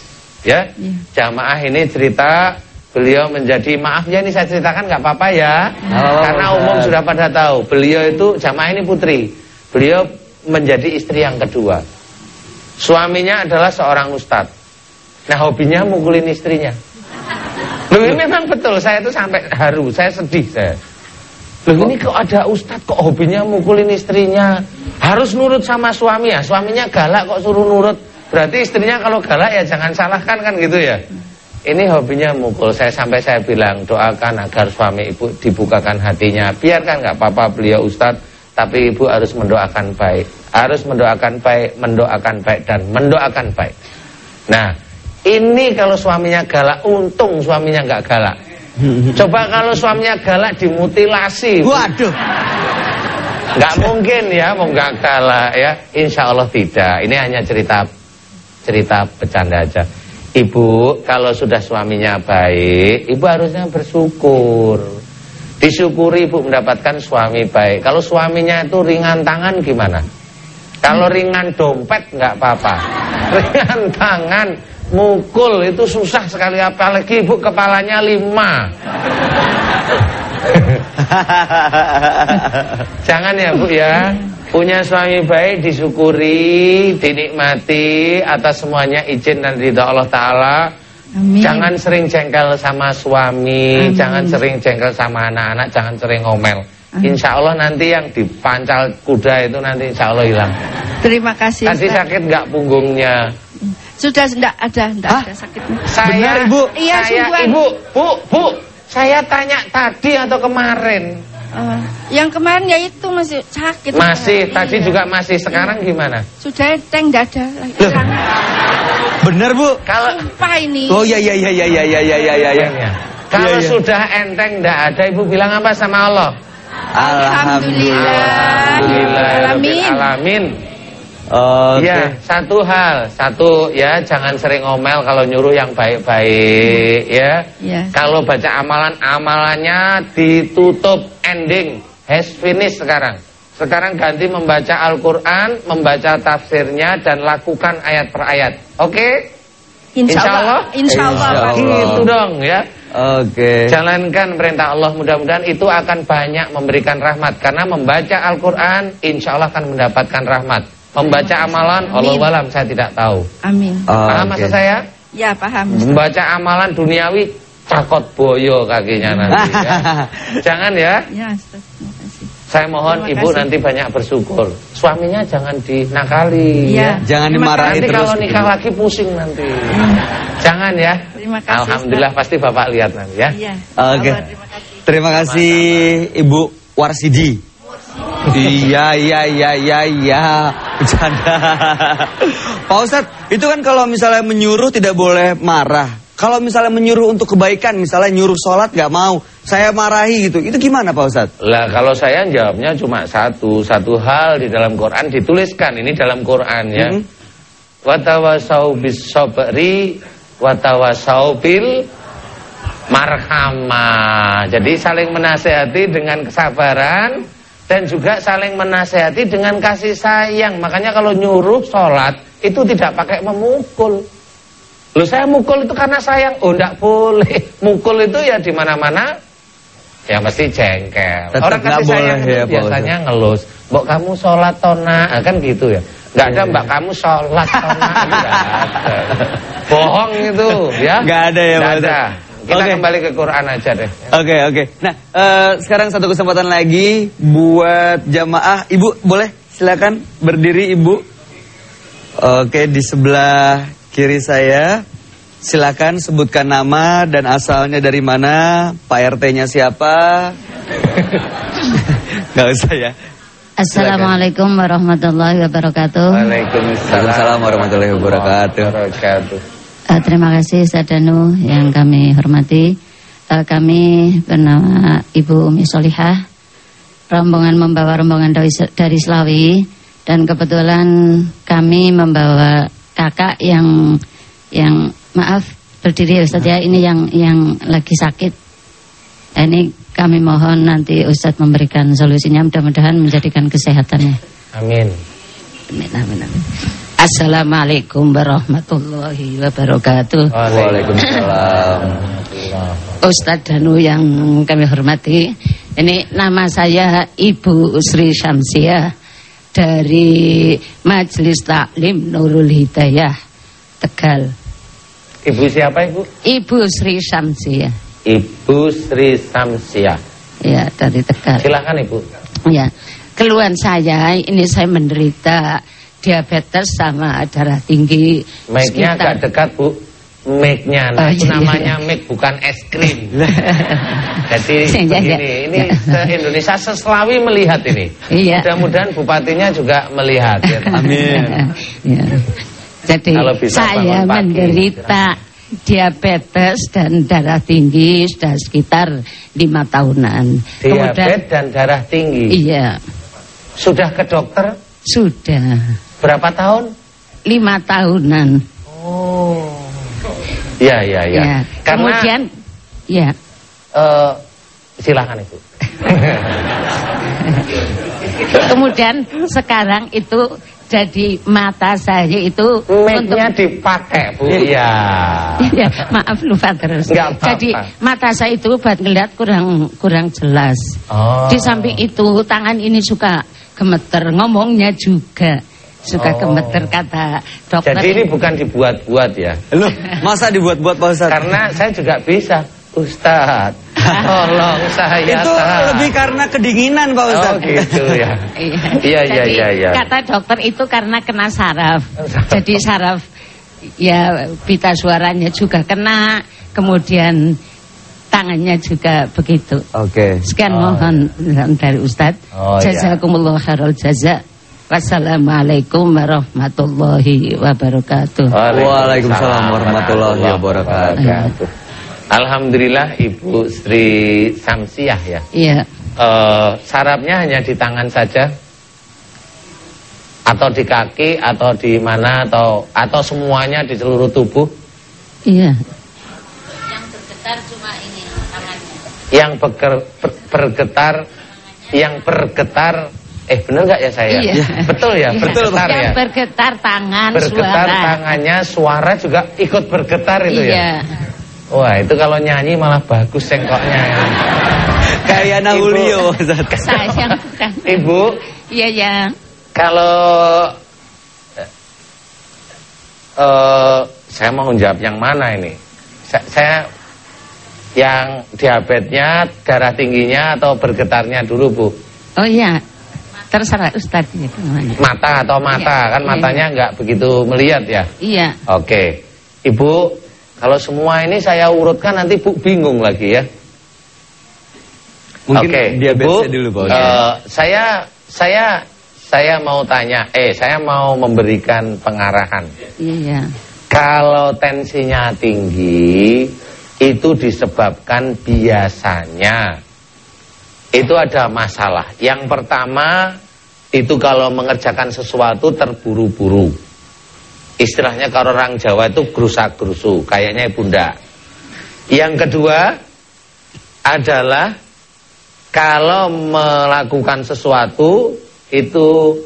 ya. Iya. Jamaah ini cerita beliau menjadi maaf ya ini saya ceritakan nggak apa-apa ya. apa-apa, Karena umum sudah pada tahu. Beliau itu jamaah ini putri. Beliau menjadi istri yang kedua. Suaminya adalah seorang ustadz. Nah hobinya mukulin istrinya. Loh ini memang betul, saya itu sampai haru, saya sedih saya. Loh ini kok ada ustadz kok hobinya mukulin istrinya. Harus nurut sama suami ya, suaminya galak kok suruh nurut. Berarti istrinya kalau galak ya jangan salahkan kan gitu ya. Ini hobinya mukul, saya sampai saya bilang doakan agar suami ibu dibukakan hatinya. Biarkan nggak apa-apa beliau ustadz, tapi ibu harus mendoakan baik. Harus mendoakan baik, mendoakan baik dan mendoakan baik. Nah, ini kalau suaminya galak, untung suaminya nggak galak. Coba kalau suaminya galak dimutilasi. Waduh. Nggak mungkin ya, mau nggak galak ya. Insya Allah tidak. Ini hanya cerita cerita bercanda aja. Ibu, kalau sudah suaminya baik, ibu harusnya bersyukur. Disyukuri ibu mendapatkan suami baik. Kalau suaminya itu ringan tangan gimana? Kalau ringan dompet nggak apa-apa. Ringan tangan, mukul itu susah sekali apalagi ibu kepalanya lima. Jangan ya Bu ya. Punya suami baik disyukuri, dinikmati atas semuanya izin dan ridha Allah taala. Amin. Jangan sering jengkel sama suami, Amin. jangan sering jengkel sama anak-anak, jangan sering ngomel. Amin. Insya Allah nanti yang dipancal kuda itu nanti insya Allah hilang. Terima kasih. Ustaz. sakit nggak punggungnya? Sudah enggak ada, enggak Hah? ada sakitnya. Saya, Benar, Ibu? Iya, saya, sungguhan. Ibu, Bu, Bu, saya tanya tadi atau kemarin? Oh, yang kemarin ya itu masih sakit. Masih, Iya. tadi juga masih. Sekarang gimana? Sudah teng enggak ada. Hilang. Bener Bu. Kalau Sumpah ini. Oh iya iya iya iya iya iya iya iya iya. ya. Kalau Iya, iya. sudah enteng ndak ada, Ibu bilang apa sama Allah? Alhamdulillah. Alhamdulillah. Alamin. Oke. Ya, satu hal, satu ya jangan sering ngomel kalau nyuruh yang baik-baik ya. Ya. Kalau baca amalan amalannya ditutup ending has finish sekarang. Sekarang ganti membaca Al-Qur'an, membaca tafsirnya dan lakukan ayat per ayat. Oke? Insya Allah. Insya Allah. Insya Pak. Allah. Gitu dong ya. Oke. Jalankan perintah Allah mudah-mudahan itu akan banyak memberikan rahmat karena membaca Al-Qur'an insya Allah akan mendapatkan rahmat. Membaca amalan Allah walam saya tidak tahu. Amin. Paham Oke. maksud saya? Ya paham. Membaca amalan duniawi cakot boyo kakinya nanti ya. Jangan ya. Ya Ustaz. Terima kasih. Saya mohon Terima ibu kasih. nanti banyak bersyukur. Suaminya jangan dinakali Iya. Jangan Terima dimarahin Nanti terus. kalau nikah lagi pusing nanti. Jangan ya. Terima kasih, Alhamdulillah pasti Bapak lihat nanti ya. Iya. Oke. Allah, Terima kasih. Terima kasih Ibu Warsidi. Iya iya iya iya iya bercanda. Pak Ustadz, itu kan kalau misalnya menyuruh tidak boleh marah. Kalau misalnya menyuruh untuk kebaikan, misalnya nyuruh sholat nggak mau, saya marahi gitu. Itu gimana Pak Ustadz? Lah kalau saya jawabnya cuma satu, satu hal di dalam Quran dituliskan ini dalam Quran ya. Mhm. Watawasau bis sabri watawasau bil marhamah. Jadi saling menasehati dengan kesabaran dan juga saling menasehati dengan kasih sayang. Makanya kalau nyuruh sholat itu tidak pakai memukul. Loh saya mukul itu karena sayang. Oh enggak boleh. Mukul itu ya di mana-mana ya mesti jengkel. Tetap Orang kasih sayang boleh itu ya, biasanya ngelus. Mbok kamu sholat tona, Nah, kan gitu ya. Enggak ada mbak kamu sholat tona. Bohong itu ya. Nggak ada ya, Nggak Pak ada. Kita Oke. kembali ke Quran aja deh. Oke oke. Nah eh, sekarang satu kesempatan lagi buat jamaah. Ibu boleh silakan berdiri ibu. Oke di sebelah kiri saya. Silakan sebutkan nama dan asalnya dari mana, Pak RT-nya siapa? Gak usah ya. Assalamualaikum warahmatullahi wabarakatuh. Waalaikumsalam warahmatullahi wabarakatuh. Eh, terima kasih Ustaz Danu yang kami hormati. Eh, kami bernama Ibu Umi Solihah, rombongan membawa rombongan dari, dari Selawi dan kebetulan kami membawa kakak yang yang maaf berdiri Ustaz ya ini yang yang lagi sakit. Ini kami mohon nanti Ustadz memberikan solusinya mudah-mudahan menjadikan kesehatannya. Amin. Amin, amin, amin. Assalamualaikum warahmatullahi wabarakatuh. Waalaikumsalam. Ustadz Danu yang kami hormati, ini nama saya Ibu Sri Syamsiah dari Majelis Taklim Nurul Hidayah Tegal. Ibu siapa ibu? Ibu Sri Syamsiah, Ibu Sri Samsia. ya dari Tegal. Silakan ibu. Ya, keluhan saya ini saya menderita diabetes sama darah tinggi. Mic-nya agak dekat bu. Mic-nya, Oh, nah, iya, namanya mic bukan es krim. Jadi Ya, ya. begini, ini se-Indonesia seselawi melihat ini. Iya. Mudah-mudahan bupatinya juga melihat. Ya. Amin. Ya. Jadi Kalau bisa saya menderita diabetes dan darah tinggi sudah sekitar lima tahunan. Diabetes dan darah tinggi. iya Sudah ke dokter sudah berapa tahun? lima tahunan. Oh. Ya, ya, ya. Ya. Karena Kemudian ya eh, silakan ibu. kemudian sekarang itu jadi mata saya itu Mic-nya dipakai bu. Iya. Ya, maaf lupa terus. Nggak apa-apa. Jadi mata saya itu buat ngeliat kurang kurang jelas. Oh. Di samping itu tangan ini suka gemeter, ngomongnya juga suka Oh. gemeter kata dokter. Jadi ini bukan dibuat-buat ya. Loh, masa dibuat-buat Pak Ustadz? Karena saya juga bisa. Ustaz, tolong saya. Itu Ustaz. lebih karena kedinginan Pak Oh Ustadz. gitu ya. Iya, Iya, iya, iya, iya. Kata dokter itu karena kena saraf. Jadi saraf ya pita suaranya juga kena, kemudian tangannya juga begitu. Oke. Sekian Oh, mohon dari Ustadz. Oh, iya. Jazakumullah khairul jaza. Wassalamualaikum warahmatullahi wabarakatuh. Waalaikumsalam warahmatullahi wabarakatuh. Alhamdulillah Ibu Sri Samsiah ya. Iya. Eh, sarafnya hanya di tangan saja atau di kaki atau di mana atau atau semuanya di seluruh tubuh Iya. Yang bergetar cuma ini tangannya. yang beger- ber- bergetar yang bergetar Eh bener nggak ya saya? Iya. Betul ya, Iya. bergetar Yang ya. bergetar tangan, Bergetar suara. tangannya, suara juga ikut bergetar itu ya. Iya. Wah itu kalau nyanyi malah bagus sengkoknya. Kayak Yana Ibu. Bukan. Iya, ya. kalau eh saya mau jawab yang mana ini? Sa- Saya, yang diabetesnya, darah tingginya atau bergetarnya dulu bu? Oh iya. Terserah Ustadz itu namanya. Mata atau mata Iya, kan iya. matanya nggak begitu melihat ya? Iya. Oke, ibu kalau semua ini saya urutkan nanti bu bingung lagi ya. Mungkin Oke, diabetesnya Ibu, dulu Pak. eh, saya saya saya mau tanya, eh saya mau memberikan pengarahan. Iya. Kalau tensinya tinggi itu disebabkan biasanya itu ada masalah. Yang pertama itu kalau mengerjakan sesuatu terburu-buru. Istilahnya kalau orang Jawa itu gerusak-gerusu, kayaknya bunda. Yang kedua adalah kalau melakukan sesuatu itu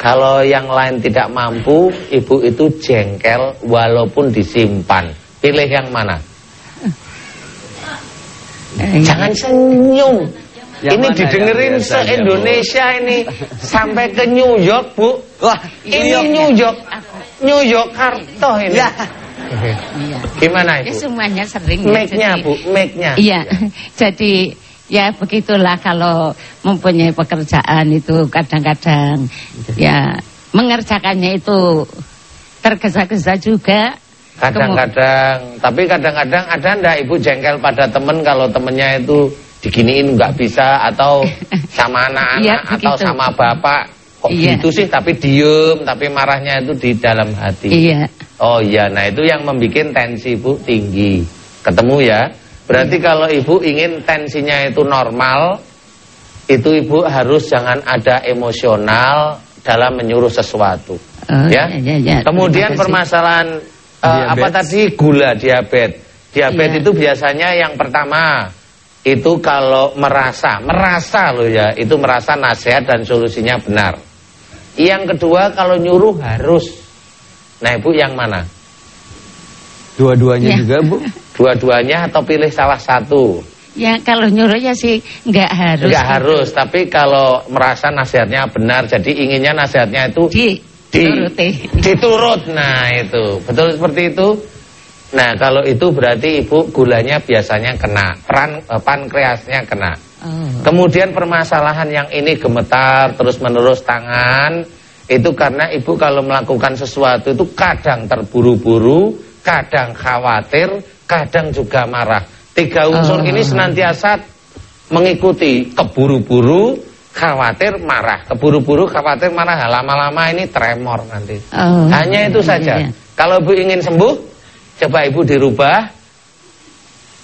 kalau yang lain tidak mampu, ibu itu jengkel walaupun disimpan. Pilih yang mana? Eh, Jangan senyum. Yang ini mana didengerin se-Indonesia ini sampai ke New York, Bu. Wah, Ini New York. New York Karto ini. Ya. Iya. Gimana Ya Ibu? semuanya sering. ya, Make-nya, Bu, make-nya. Iya. Jadi ya begitulah kalau mempunyai pekerjaan itu kadang-kadang ya mengerjakannya itu tergesa-gesa juga. Kadang-kadang, tapi kadang-kadang ada ndak ibu jengkel pada temen kalau temennya itu diginiin nggak bisa atau sama anak-anak Iya, atau begitu. sama bapak kok Iya. gitu sih tapi diem tapi marahnya itu di dalam hati. Iya. Oh iya, nah itu yang membuat tensi ibu tinggi. Ketemu ya? Berarti Iya. kalau ibu ingin tensinya itu normal, itu ibu harus jangan ada emosional dalam menyuruh sesuatu. Oh, ya. iya, iya, Kemudian terima kasih. permasalahan Diabetes. apa tadi gula diabetes. Diabetes Iya. itu biasanya yang pertama itu kalau merasa, merasa loh ya, itu merasa nasihat dan solusinya benar. Yang kedua kalau nyuruh harus. Nah, Ibu yang mana? Dua-duanya Ya. juga, Bu. Dua-duanya atau pilih salah satu? Ya kalau nyuruh ya sih nggak harus. Enggak harus, tapi kalau merasa nasihatnya benar, jadi inginnya nasihatnya itu Di, di turuti. diturut. Nah, itu. Betul seperti itu? Nah, kalau itu berarti Ibu gulanya biasanya kena, peran eh, pankreasnya kena. Oh. Kemudian permasalahan yang ini gemetar terus-menerus tangan itu karena ibu kalau melakukan sesuatu itu kadang terburu-buru, kadang khawatir, kadang juga marah. Tiga unsur Oh. ini senantiasa mengikuti keburu-buru, khawatir, marah. Keburu-buru, khawatir, marah. Lama-lama ini tremor nanti. Oh. Hanya itu saja. Iya. Kalau ibu ingin sembuh, coba ibu dirubah.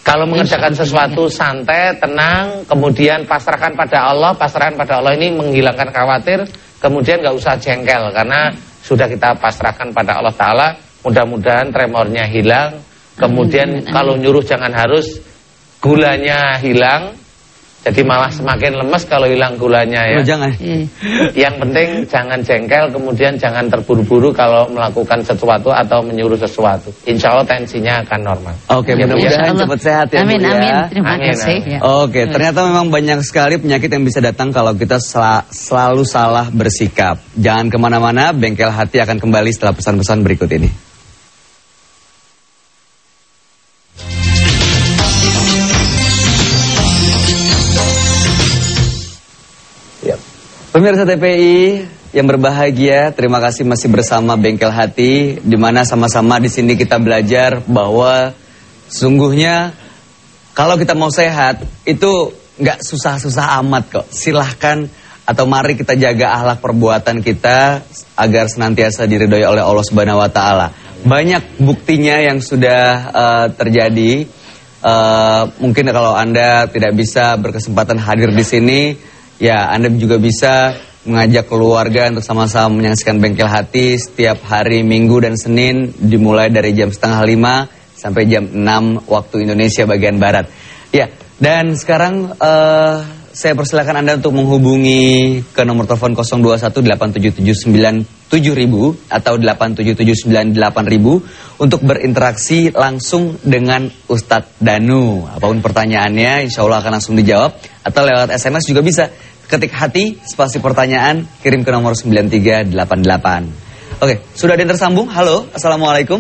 Kalau mengerjakan sesuatu santai, tenang, kemudian pasrahkan pada Allah, pasrahkan pada Allah ini menghilangkan khawatir, kemudian nggak usah jengkel karena sudah kita pasrahkan pada Allah Taala. Mudah-mudahan tremornya hilang. Kemudian kalau nyuruh jangan harus gulanya hilang. Jadi malah semakin lemes kalau hilang gulanya ya. Oh, jangan. Iya. Yang penting jangan jengkel, kemudian jangan terburu-buru kalau melakukan sesuatu atau menyuruh sesuatu. Insya Allah tensinya akan normal. Oke, Ya, Bu, ya. mudah-mudahan Allah. cepat sehat ya, Bu, Amin, ya. amin. Terima Amin, kasih. amin. ya. Oke, ternyata memang banyak sekali penyakit yang bisa datang kalau kita sela- selalu salah bersikap. Jangan ke mana-mana, bengkel hati akan kembali setelah pesan-pesan berikut ini. Pemirsa TPI yang berbahagia, terima kasih masih bersama Bengkel Hati, di mana sama-sama di sini kita belajar bahwa sungguhnya kalau kita mau sehat itu nggak susah-susah amat kok. Silahkan atau mari kita jaga akhlak perbuatan kita agar senantiasa diridhoi oleh Allah Subhanahu Wa Taala. Banyak buktinya yang sudah eh, terjadi. Eh, mungkin kalau anda tidak bisa berkesempatan hadir di sini, ya anda juga bisa mengajak keluarga untuk sama-sama menyaksikan bengkel hati setiap hari Minggu dan Senin dimulai dari jam setengah lima sampai jam 6 waktu Indonesia bagian barat. Ya, dan sekarang eh, saya persilakan Anda untuk menghubungi ke nomor telepon 02187797000 atau 877988000 untuk berinteraksi langsung dengan Ustadz Danu. Apa pun pertanyaannya, insya Allah akan langsung dijawab. Atau lewat SMS juga bisa. Ketik hati, spasi pertanyaan, kirim ke nomor 9388. Oke, sudah ada yang tersambung? Halo, Assalamualaikum.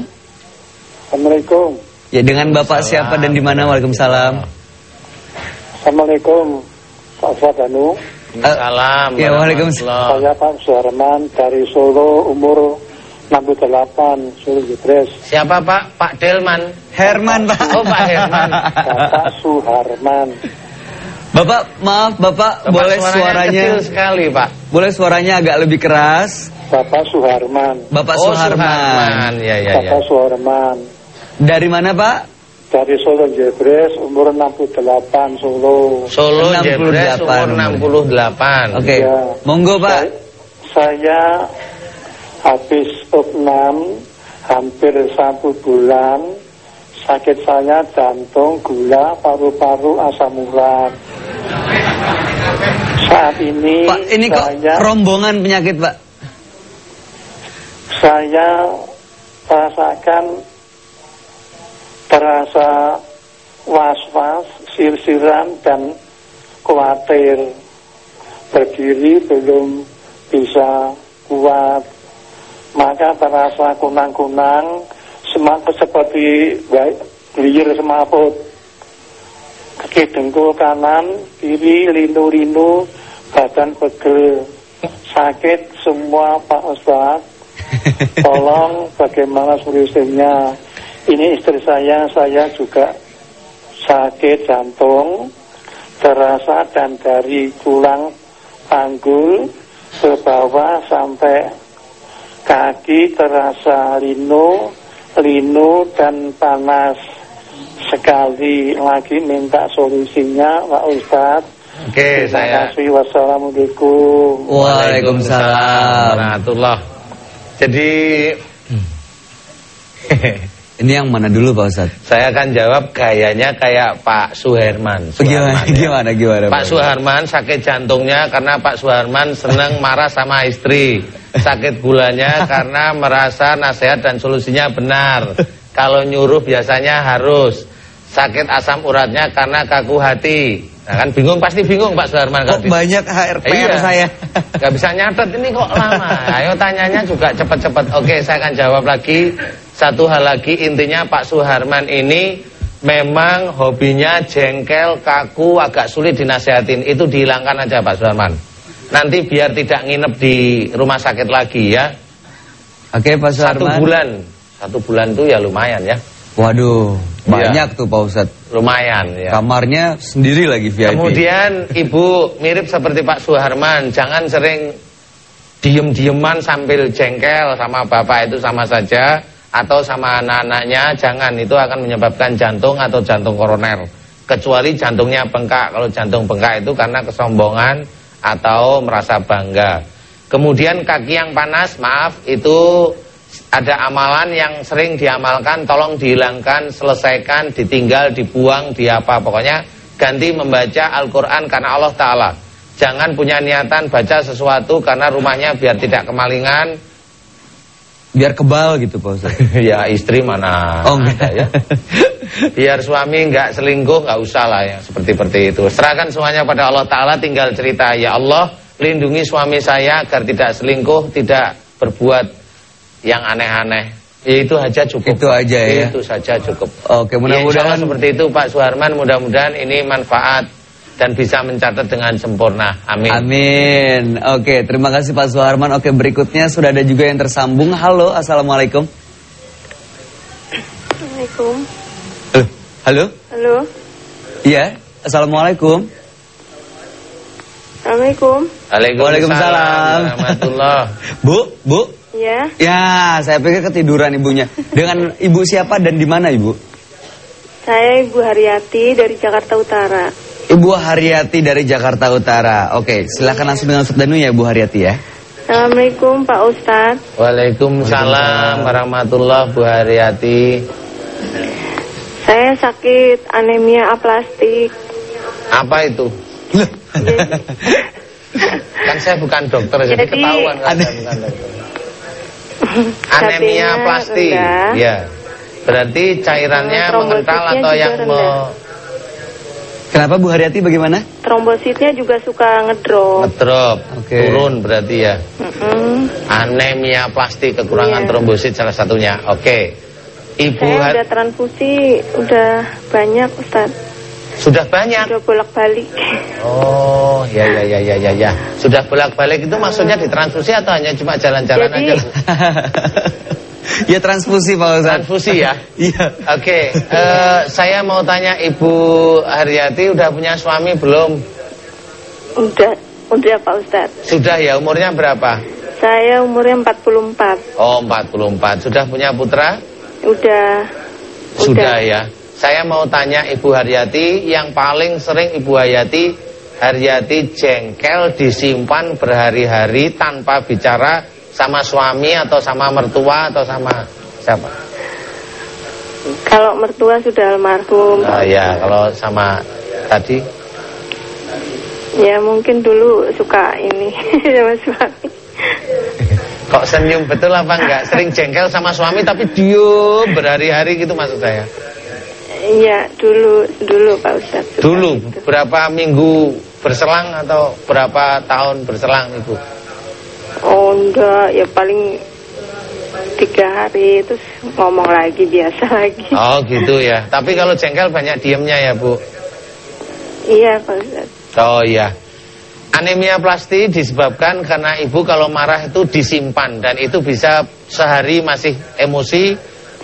Assalamualaikum. Ya, dengan Bapak siapa dan di mana? Waalaikumsalam. Assalamualaikum Pak Sadanu. Salam. Ya, waalaikumsalam. Saya Pak Suharman dari Solo umur 68 Solo Jepres. Siapa Pak? Pak Delman. Herman, Pak. Oh, Pak Herman. Bapak Suharman. Bapak, maaf Bapak, Bapak boleh suaranya suaranya kecil sekali, Pak. boleh suaranya agak lebih keras. Bapak Suharman. Bapak oh, Suharman. Ya, ya, ya. Bapak Suharman. Dari mana, Pak? Dari Solo Jepres umur 68 Solo. Solo Jebres 68 umur nomornya. 68. Oke. Ya. Monggo, Pak. Saya habis opnam hampir satu bulan. Sakit saya jantung, gula, paru-paru, asam urat. Saat ini Pak, ini kok saya, rombongan penyakit, Pak? saya rasakan terasa was-was, sir-siran dan khawatir. Berdiri belum bisa kuat. Maka terasa kunang-kunang, semak seperti baik gelir semaput. Kaki dengkul kanan, kiri linu-linu, badan pegel. Sakit semua Pak Ustaz. Tolong bagaimana solusinya? Ini istri saya, saya juga sakit jantung, terasa dan dari tulang panggul ke bawah sampai kaki terasa linu, linu dan panas sekali lagi minta solusinya Pak Ustadz. Oke, Terima saya kasih. Wassalamualaikum. Waalaikumsalam. Warahmatullah. Jadi Ini yang mana dulu, Pak Ustaz? saya akan jawab gayanya kayak Pak Suherman. Gimana, Suharman, ya. gimana, gimana? Pak Suharman sakit jantungnya karena Pak Suharman senang marah sama istri. Sakit gulanya karena merasa nasihat dan solusinya benar. Kalau nyuruh biasanya harus. Sakit asam uratnya karena kaku hati. Nah kan bingung pasti bingung Pak Suharman Kok kalau banyak HRPR Iya. saya? Gak bisa nyatet ini kok lama. Ayo tanyanya juga cepat-cepat. Oke, saya akan jawab lagi. Satu hal lagi intinya Pak Suharman ini memang hobinya jengkel, kaku, agak sulit dinasehatin. Itu dihilangkan aja Pak Suharman. Nanti biar tidak nginep di rumah sakit lagi ya. Oke, Pak Satu Suharman. bulan. Satu bulan tuh ya lumayan ya. Waduh, banyak tuh Pak Ustaz. Lumayan ya. Kamarnya sendiri lagi VIP. Kemudian ibu mirip seperti Pak Suharman, jangan sering diem-dieman sambil jengkel sama bapak itu sama saja atau sama anak-anaknya, jangan itu akan menyebabkan jantung atau jantung koroner. Kecuali jantungnya bengkak. Kalau jantung bengkak itu karena kesombongan atau merasa bangga. Kemudian kaki yang panas, maaf, itu ada amalan yang sering diamalkan, tolong dihilangkan, selesaikan, ditinggal, dibuang, diapa. Pokoknya ganti membaca Al-Quran karena Allah Ta'ala. Jangan punya niatan baca sesuatu karena rumahnya biar tidak kemalingan. Biar kebal gitu Pak Ustaz. ya istri mana Oh enggak ada ya. Biar suami nggak selingkuh nggak usah lah ya seperti seperti itu. Serahkan semuanya pada Allah Taala tinggal cerita ya Allah lindungi suami saya agar tidak selingkuh, tidak berbuat yang aneh-aneh. Ya, itu aja cukup. Itu aja ya. Itu saja cukup. Oke, Ya, mudah-mudahan seperti itu Pak Suharman. Mudah-mudahan ini manfaat dan bisa mencatat dengan sempurna. Amin. Amin. Oke, terima kasih Pak Suharman. Oke, berikutnya sudah ada juga yang tersambung. Halo, Assalamualaikum. Assalamualaikum. Halo. Halo? Halo. Iya, Assalamualaikum. Assalamualaikum. Waalaikumsalam. warahmatullah. Bu, Bu. Ya, Ya, saya pikir ketiduran ibunya. Dengan ibu siapa dan di mana ibu? saya Ibu Haryati dari Jakarta Utara. Ibu Haryati dari Jakarta Utara. Oke, silakan langsung dengan Ustaz Danu ya Bu Haryati ya. Assalamualaikum Pak Ustadz. Waalaikumsalam warahmatullahi Bu Haryati. Saya sakit anemia aplastik. Apa itu? Loh, kan saya bukan dokter jadi, Jadi- ketahuan kalau saya bukan dokter. Anemia rendah. Ya. Berarti cairannya mengental atau yang me rendah. Kenapa Bu Haryati bagaimana? Trombositnya juga suka ngedrop. ngedrop, Oke. turun berarti ya. Mm-mm. Anemia plasti kekurangan Iya. trombosit salah satunya. Oke. Ibu Saya Har- udah transfusi udah banyak Ustaz. sudah banyak. Udah bolak-balik. Oh, ya ya ya ya ya ya. Sudah bolak-balik itu maksudnya ditransfusi atau hanya cuma jalan-jalan Jadi- aja, Bu? ya transfusi Pak Ustadz. Transfusi ya. Iya. Oke, eh, saya mau tanya Ibu Haryati udah punya suami belum? Udah udah Pak Ustaz. Sudah ya, umurnya berapa? Saya umurnya 44. Oh, 44. Sudah punya putra? Udah. Sudah ya. Saya mau tanya Ibu Haryati, yang paling sering Ibu Haryati Haryati jengkel disimpan berhari-hari tanpa bicara sama suami atau sama mertua atau sama siapa? Kalau mertua sudah almarhum. Ah, ya, kalau sama tadi Ya mungkin dulu suka ini sama suami. kok senyum betul apa enggak? Sering jengkel sama suami tapi diem berhari-hari gitu maksud saya. Iya dulu dulu Pak Ustaz. Dulu gitu. berapa minggu berselang atau berapa tahun berselang Ibu? Oh enggak ya paling tiga hari terus ngomong lagi biasa lagi. Oh gitu ya. Tapi kalau jengkel banyak diemnya ya Bu. Iya Pak Ustaz. Oh iya. Anemia plasti disebabkan karena ibu kalau marah itu disimpan dan itu bisa sehari masih emosi,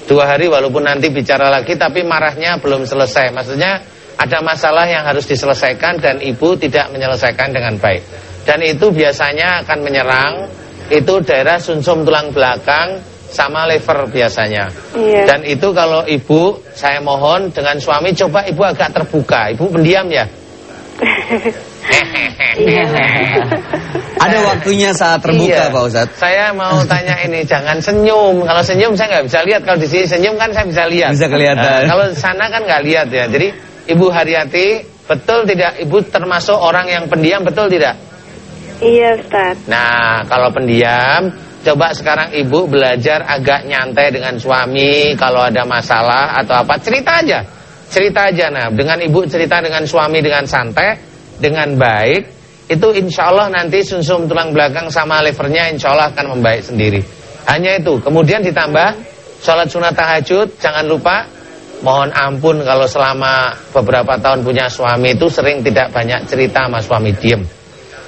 dua hari walaupun nanti bicara lagi tapi marahnya belum selesai. Maksudnya ada masalah yang harus diselesaikan dan ibu tidak menyelesaikan dengan baik. Dan itu biasanya akan menyerang itu daerah sumsum tulang belakang sama lever biasanya. Iya. Dan itu kalau ibu, saya mohon dengan suami coba ibu agak terbuka. Ibu pendiam ya. Iya. Ada waktunya saat terbuka Iya. Pak Ustadz. Saya mau tanya ini, jangan senyum. Kalau senyum saya nggak bisa lihat. Kalau di sini senyum kan saya bisa lihat. Bisa kelihatan. Nah, kalau sana kan nggak lihat ya. Jadi Ibu Haryati, betul tidak? Ibu termasuk orang yang pendiam, betul tidak? Iya Ustaz. Nah, kalau pendiam, coba sekarang ibu belajar agak nyantai dengan suami. Kalau ada masalah atau apa, cerita aja. Cerita aja. Nah, dengan ibu cerita dengan suami dengan santai, dengan baik, itu insya Allah nanti sumsum tulang belakang sama levernya insya Allah akan membaik sendiri. Hanya itu. Kemudian ditambah sholat sunat tahajud, jangan lupa. Mohon ampun kalau selama beberapa tahun punya suami itu sering tidak banyak cerita sama suami diem.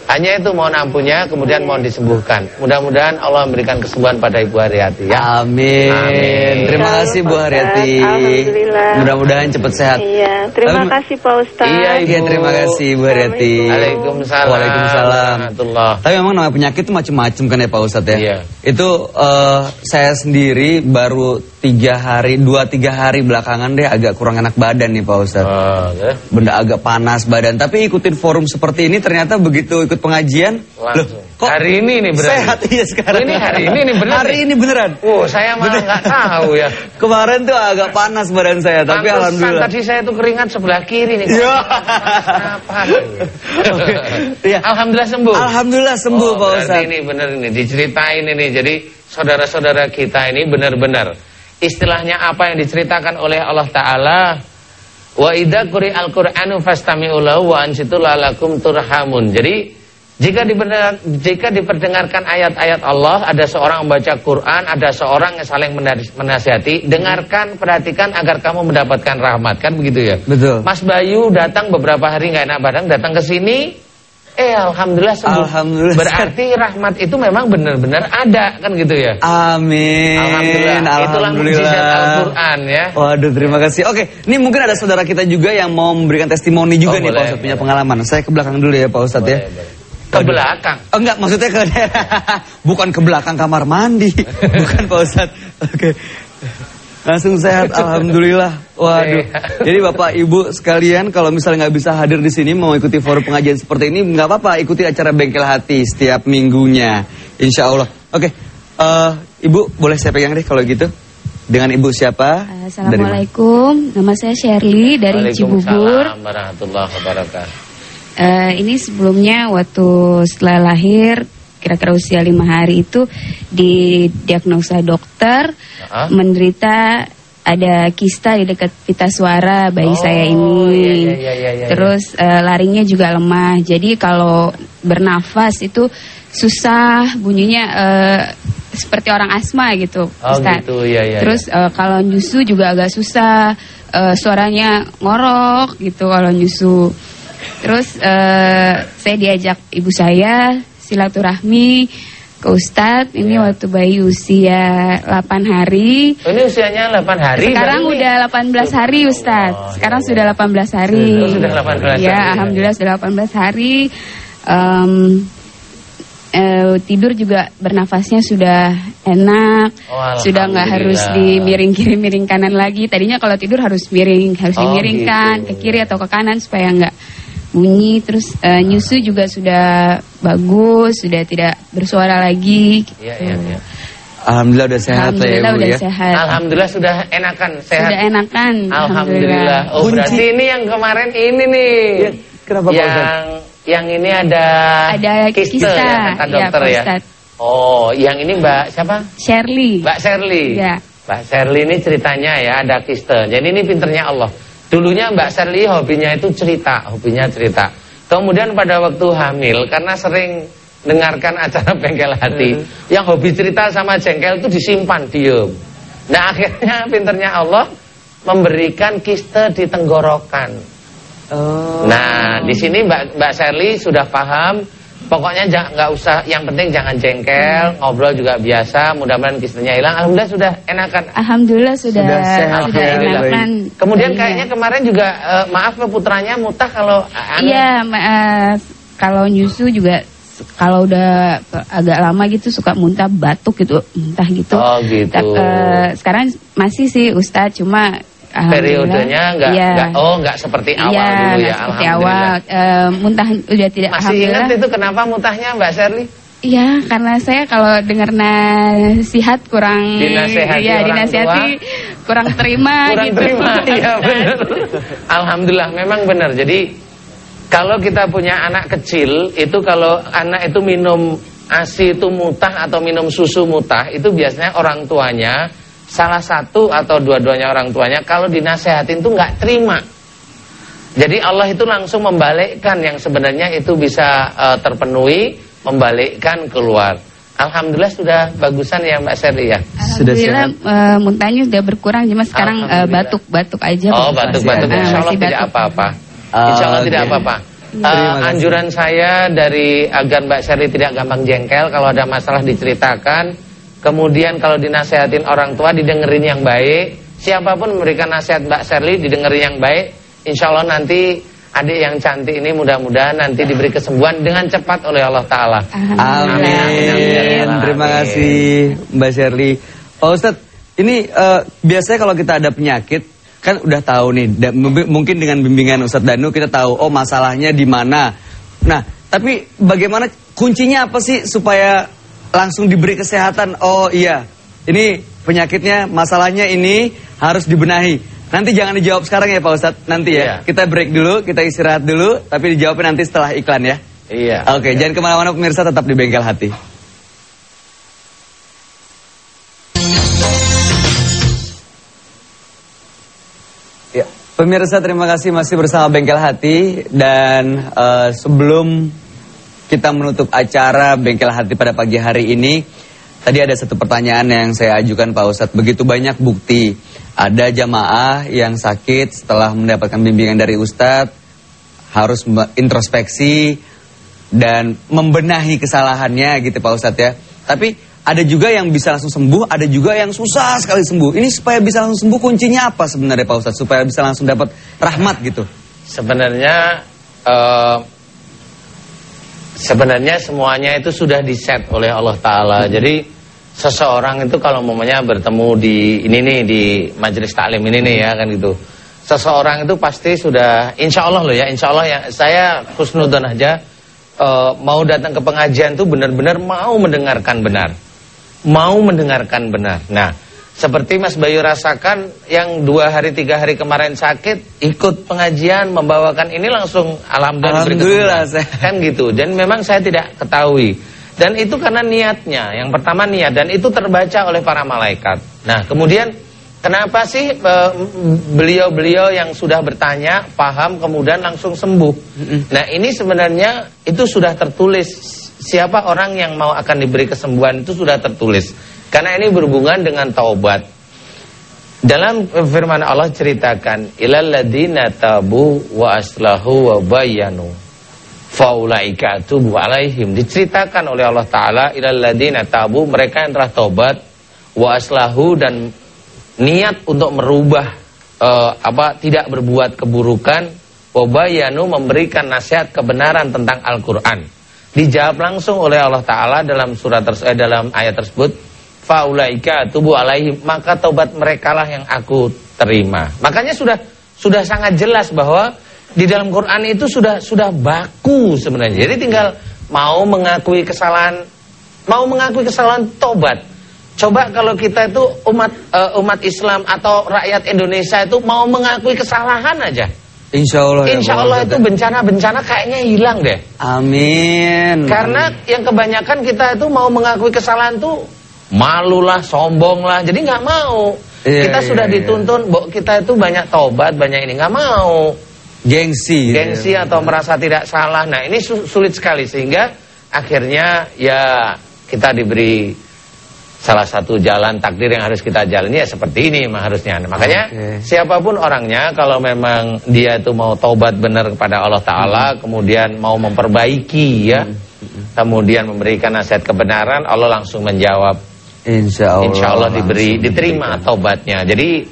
Hanya itu mohon ampunnya, kemudian mohon disembuhkan. Mudah-mudahan Allah memberikan kesembuhan pada Ibu Haryati ya. Amin. Amin. Terima kasih Bu. Haryati. Alhamdulillah. Mudah-mudahan cepat sehat. Iya, terima Lalu- kasih Pak Ustaz. Iya, Ibu. Iya, terima kasih Bu Haryati. Waalaikumsalam. Waalaikumsalam. Tapi memang namanya penyakit itu macam-macam kan ya Pak Ustadz ya. Iya. Itu eh, saya sendiri baru tiga hari, dua tiga hari belakangan deh agak kurang enak badan nih Pak Ustadz. Oh, ya. Benda agak panas badan. Tapi ikutin forum seperti ini ternyata begitu ikut pengajian, Langsung. Hari ini nih beneran. Sehat iya sekarang. Ini hari ini nih beneran Hari ini beneran. Oh, saya malah nggak tahu ya. Kemarin tuh agak panas badan saya, tapi Pantesan alhamdulillah. tadi saya tuh keringat sebelah kiri nih. Iya. Kenapa? Oke. Iya. Alhamdulillah sembuh. Alhamdulillah sembuh Oh, Pak berarti Ustadz. ini benar ini diceritain ini. Jadi saudara-saudara kita ini benar-benar istilahnya apa yang diceritakan oleh Allah Taala. Wa idza quri'al Qur'anu fastami'u lahu wa ansitu lalakum turhamun. Jadi jika diperdengar, jika diperdengarkan ayat-ayat Allah, ada seorang membaca Quran, ada seorang yang saling menas- menasihati, dengarkan, perhatikan agar kamu mendapatkan rahmat, kan begitu ya? Betul. Mas Bayu datang beberapa hari nggak enak badan, datang ke sini, eh alhamdulillah sembuh. Alhamdulillah. Berarti rahmat itu memang benar-benar ada, kan gitu ya? Amin. Alhamdulillah. Itulah mukjizat Al-Qur'an ya. Waduh, terima kasih. Oke, ini mungkin ada saudara kita juga yang mau memberikan testimoni juga Oh, nih boleh, Pak Ustadz punya boleh. pengalaman. Saya ke belakang dulu ya Pak Ustadz ya. Boleh. Ke belakang. Oh, enggak, maksudnya ke bukan ke belakang kamar mandi, bukan Pak Ustadz. Oke. Langsung sehat, alhamdulillah. Waduh. Oke. Jadi Bapak Ibu sekalian, kalau misalnya nggak bisa hadir di sini mau ikuti forum pengajian seperti ini, nggak apa-apa, ikuti acara Bengkel Hati setiap minggunya, Insya Allah. Oke, eh, Ibu boleh saya pegang deh kalau gitu. Dengan Ibu siapa? Assalamualaikum, nama saya Shirley dari Cibubur. Waalaikumsalam warahmatullahi wabarakatuh. Eh, ini sebelumnya waktu setelah lahir kira-kira usia lima hari itu didiagnosa dokter Ah. menderita ada kista di dekat pita suara bayi Oh, saya ini. iya, iya, iya, iya, iya. Terus eh, larinya juga lemah. Jadi kalau bernafas itu susah bunyinya eh, seperti orang asma gitu, Oh Ustaz. gitu, iya iya. Terus eh, kalau nyusu juga agak susah, eh, suaranya ngorok gitu kalau nyusu. Terus eh, saya diajak ibu saya silaturahmi ke Ustadz. Ini Iya. waktu bayi usia 8 hari. Oh, ini usianya 8 hari. Sekarang nih? udah 18 hari Ustadz. Oh, Sekarang iya, sudah 18 hari. Oh, sudah 18 Ya, hari. alhamdulillah sudah 18 hari. Em, eh, tidur juga bernafasnya sudah enak. Oh, sudah nggak harus dimiring kiri miring kanan lagi. Tadinya kalau tidur harus miring, harus Oh, dimiringkan gitu. ke kiri atau ke kanan supaya nggak bunyi. Terus eh, nyusu juga sudah bagus, sudah tidak bersuara lagi. Iya iya iya. Alhamdulillah udah sehat ya Alhamdulillah Bu udah ya. sehat. Alhamdulillah sudah enakan sehat. Sudah enakan. Alhamdulillah. Oh Kunci- berarti ini yang kemarin ini nih. Ya, kenapa, Pak Yang yang ini ada Ada kiste kista, ya kata iya, dokter Pak ya. Ustadz. Oh, yang ini Mbak siapa? Shirley. Mbak Sherly. Iya. Mbak Sherly ini ceritanya ya ada kiste. Jadi ini pinternya Allah. Dulunya Mbak Sherly hobinya itu cerita, hobinya cerita. Kemudian pada waktu hamil karena sering dengarkan acara bengkel hati, yang hobi cerita sama jengkel itu disimpan diem. Nah akhirnya pinternya Allah memberikan kiste di tenggorokan. Oh. Nah, di sini Mbak Mbak Sherly sudah paham. Pokoknya jangan nggak usah, yang penting jangan jengkel, ngobrol juga biasa. Mudah-mudahan kistenya hilang. Alhamdulillah sudah enakan. Alhamdulillah sudah Sudah sehat sudah ya, enakan. Kemudian Iya. kayaknya kemarin juga eh, maaf ke putranya mutah kalau anu, Iya, eh, kalau nyusu juga kalau udah agak lama gitu suka muntah batuk gitu, muntah gitu. Oh, gitu. Tap- eh, sekarang masih sih Ustadz cuma periodenya nggak iya. nggak oh nggak seperti awal Iya, dulu ya. seperti Alhamdulillah. awal. Eh, muntah udah tidak Masih ingat itu kenapa mutahnya Mbak Sherly? Iya, karena saya kalau dengar nasihat kurang Dinasehati ya, orang dinasehati kurang terima kurang gitu. terima ya benar alhamdulillah memang benar jadi kalau kita punya anak kecil itu kalau anak itu minum asi itu mutah atau minum susu mutah itu biasanya orang tuanya salah satu atau dua-duanya orang tuanya kalau dinasehatin itu nggak terima. Jadi Allah itu langsung membalikkan yang sebenarnya itu bisa eh, terpenuhi membalikkan keluar. Alhamdulillah sudah bagusan ya Mbak Sherly ya? Sudah Alhamdulillah eh, muntahnya sudah berkurang cuma sekarang Alhamdulillah. batuk-batuk aja. Oh batuk-batuk. Insya ah, Allah masih tidak apa-apa. Oh, Insya Allah tidak oke. apa-apa. Kasih. Anjuran saya dari agar Mbak Sherly tidak gampang jengkel Kalau ada masalah diceritakan Kemudian kalau dinasehatin orang tua didengerin yang baik Siapa pun memberikan nasihat Mbak Sherly didengerin yang baik Insya Allah nanti adik yang cantik ini mudah-mudahan nanti diberi kesembuhan dengan cepat oleh Allah Ta'ala Amin. Amin. Terima kasih Mbak Sherly. Pak Ustadz, ini eh, biasanya kalau kita ada penyakit kan udah tahu nih. da- mungkin- mungkin dengan bimbingan Ustadz Danu kita tahu oh masalahnya di mana. Nah, tapi bagaimana kuncinya apa sih supaya langsung diberi kesehatan? Oh iya, ini penyakitnya masalahnya ini harus dibenahi. Nanti jangan dijawab sekarang ya Pak Ustadz, nanti ya. Iya. Kita break dulu, kita istirahat dulu, tapi dijawabnya nanti setelah iklan ya. Iya Oke, jangan ke mana-mana pemirsa tetap di bengkel hati. Ya, pemirsa terima kasih masih bersama bengkel hati dan eh, sebelum kita menutup acara bengkel hati pada pagi hari ini, tadi ada satu pertanyaan yang saya ajukan Pak Ustadz. Begitu banyak bukti ada jamaah yang sakit setelah mendapatkan bimbingan dari Ustadz harus introspeksi dan membenahi kesalahannya gitu Pak Ustadz ya. Tapi ada juga yang bisa langsung sembuh, ada juga yang susah sekali sembuh. Ini supaya bisa langsung sembuh kuncinya apa sebenarnya Pak Ustadz? Supaya bisa langsung dapat rahmat gitu. Sebenarnya eh, sebenarnya semuanya itu sudah diset oleh Allah Taala. Jadi seseorang itu kalau momennya bertemu di ini nih di majelis taklim ini nih ya kan gitu. Seseorang itu pasti sudah insya Allah loh ya, insya Allah ya saya khusnudan aja eh, mau datang ke pengajian tuh benar-benar mau mendengarkan benar, mau mendengarkan benar. Nah seperti Mas Bayu rasakan yang dua hari tiga hari kemarin sakit ikut pengajian membawakan ini langsung alhamdulillah, Alhamdulillah, saya- kan gitu. Dan memang saya tidak ketahui. Dan itu karena niatnya. Yang pertama niat. Dan itu terbaca oleh para malaikat. Nah kemudian kenapa sih eh, beliau-beliau yang sudah bertanya paham kemudian langsung sembuh? Nah ini sebenarnya itu sudah tertulis. Siapa orang yang mau akan diberi kesembuhan itu sudah tertulis karena ini berhubungan dengan taubat. Dalam firman Allah ceritakan ilal ladina tabu wa aslahu wa bayanu faulaika atubu alaihim. Diceritakan oleh Allah taala ilal ladina tabu mereka yang telah taubat wa aslahu dan niat untuk merubah eh, apa tidak berbuat keburukan wa bayanu memberikan nasihat kebenaran tentang Al-Qur'an. Dijawab langsung oleh Allah taala dalam surat eh, dalam ayat tersebut faulaika tubuh alaihim. Maka taubat mereka lah yang aku terima. Makanya sudah sudah sangat jelas bahwa di dalam Quran itu sudah sudah baku sebenarnya. Jadi tinggal mau mengakui kesalahan mau mengakui kesalahan tobat coba kalau kita itu umat eh, umat Islam atau rakyat Indonesia itu mau mengakui kesalahan aja. Insya Allah. ya, Insya Allah itu bencana-bencana kayaknya hilang deh. Amin. karena yang kebanyakan kita itu mau mengakui kesalahan tuh malu lah, sombong lah, jadi nggak mau. Iya, kita iya, sudah iya. dituntun, kita itu banyak tobat, banyak ini nggak mau, gengsi. gengsi atau merasa tidak salah. Nah ini su- sulit sekali sehingga akhirnya ya kita diberi salah satu jalan takdir yang harus kita jalani ya seperti ini mah harusnya. Nah, makanya Oke. siapa pun orangnya kalau memang dia itu mau taubat benar kepada Allah Taala, kemudian mau memperbaiki ya, kemudian memberikan nasihat kebenaran, Allah langsung menjawab. Insya Allah. Insya Allah diberi diterima taubatnya. Jadi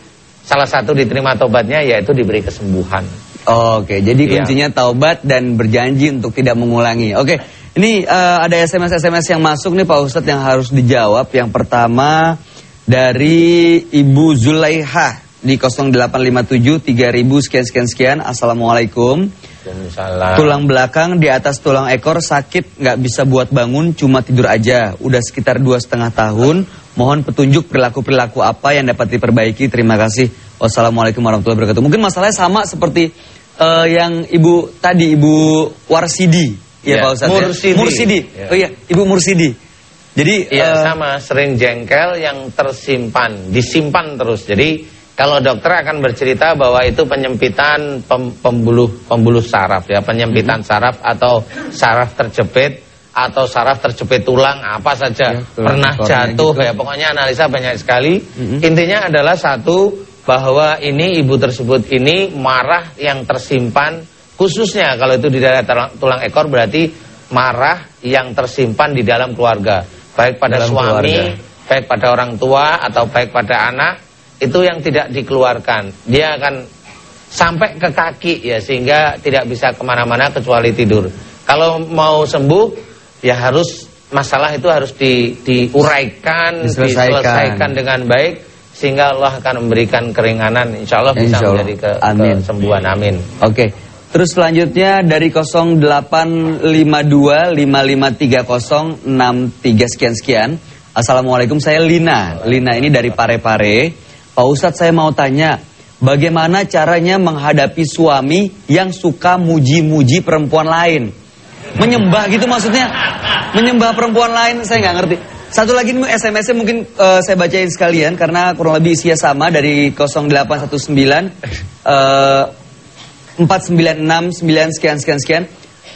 salah satu diterima taubatnya yaitu diberi kesembuhan. Oke, jadi Iya. kuncinya taubat dan berjanji untuk tidak mengulangi. Oke, ini eh, ada SMS-SMS yang masuk nih Pak Ustadz yang harus dijawab. Yang pertama dari Ibu Zulaiha di 0857 3000 sekian sekian sekian. Assalamualaikum. Waalaikumsalam. Tulang belakang di atas tulang ekor sakit, nggak bisa buat bangun, cuma tidur aja. Udah sekitar dua setengah tahun. Mohon petunjuk perilaku-perilaku apa yang dapat diperbaiki. Terima kasih. Wassalamualaikum warahmatullahi wabarakatuh. Mungkin masalahnya sama seperti eh, yang ibu tadi, ibu Warsidi, ya, Ya, Pak Ustadz. Mursidi. Ya? Mursidi. Ya. Oh iya, ibu Mursidi. Jadi Iya eh, sama, sering jengkel yang tersimpan, disimpan terus. Jadi kalau dokter akan bercerita bahwa itu penyempitan pem- pembuluh pembuluh saraf ya, penyempitan Mm-hmm. saraf atau saraf terjepit atau saraf terjepit tulang apa saja Ya, pernah jatuh gitu. ya pokoknya analisa banyak sekali. Mhm. Intinya adalah satu bahwa ini ibu tersebut ini marah yang tersimpan khususnya kalau itu di daerah tulang- tulang ekor berarti marah yang tersimpan di dalam keluarga baik pada Dalam suami keluarga. baik pada orang tua atau baik pada anak itu yang tidak dikeluarkan dia akan sampai ke kaki ya sehingga tidak bisa ke mana-mana kecuali tidur kalau mau sembuh ya harus masalah itu harus di, diuraikan Diselesaikan. diselesaikan dengan baik sehingga Allah akan memberikan keringanan insya Allah bisa Insya Allah. menjadi ke, Amin. kesembuhan amin Oke. Terus selanjutnya dari 0852553063 sekian sekian. Assalamualaikum saya Lina. Lina ini dari Parepare. Pak Ustadz saya mau tanya, bagaimana caranya menghadapi suami yang suka muji-muji perempuan lain? Menyembah gitu maksudnya? Menyembah perempuan lain saya nggak ngerti. Satu lagi nih SMS-nya mungkin eh, saya bacain sekalian karena kurang lebih isinya sama dari 0819 eh 4969 sekian sekian sekian.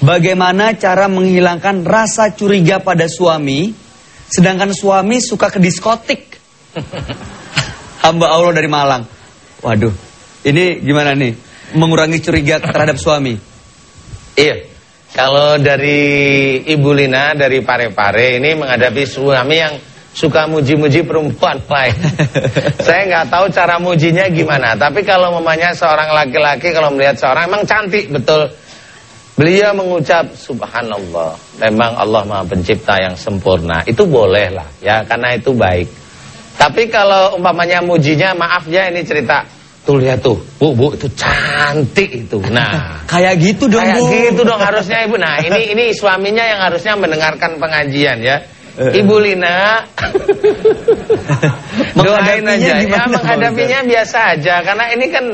Bagaimana cara menghilangkan rasa curiga pada suami sedangkan suami suka ke diskotik? Hamba Allah dari Malang. Waduh. Ini gimana nih? Mengurangi curiga terhadap suami. Iya. Kalau dari Ibu Lina dari Pare-Pare ini menghadapi suami yang suka muji-muji perempuan lain. Saya nggak tahu cara mujinya gimana. Tapi kalau memangnya seorang laki-laki kalau melihat seorang emang cantik betul. Beliau mengucap Subhanallah. Memang Allah Maha Pencipta yang sempurna. Itu boleh lah ya karena itu baik. Tapi kalau umpamanya mujinya maaf ya ini cerita tuh lihat tuh bu bu itu cantik itu. Nah Kayak gitu dong, Kayak Bu. gitu dong harusnya ibu. Nah ini ini suaminya yang harusnya mendengarkan pengajian ya. Ibu Lina doain aja ya menghadapinya biasa aja karena ini kan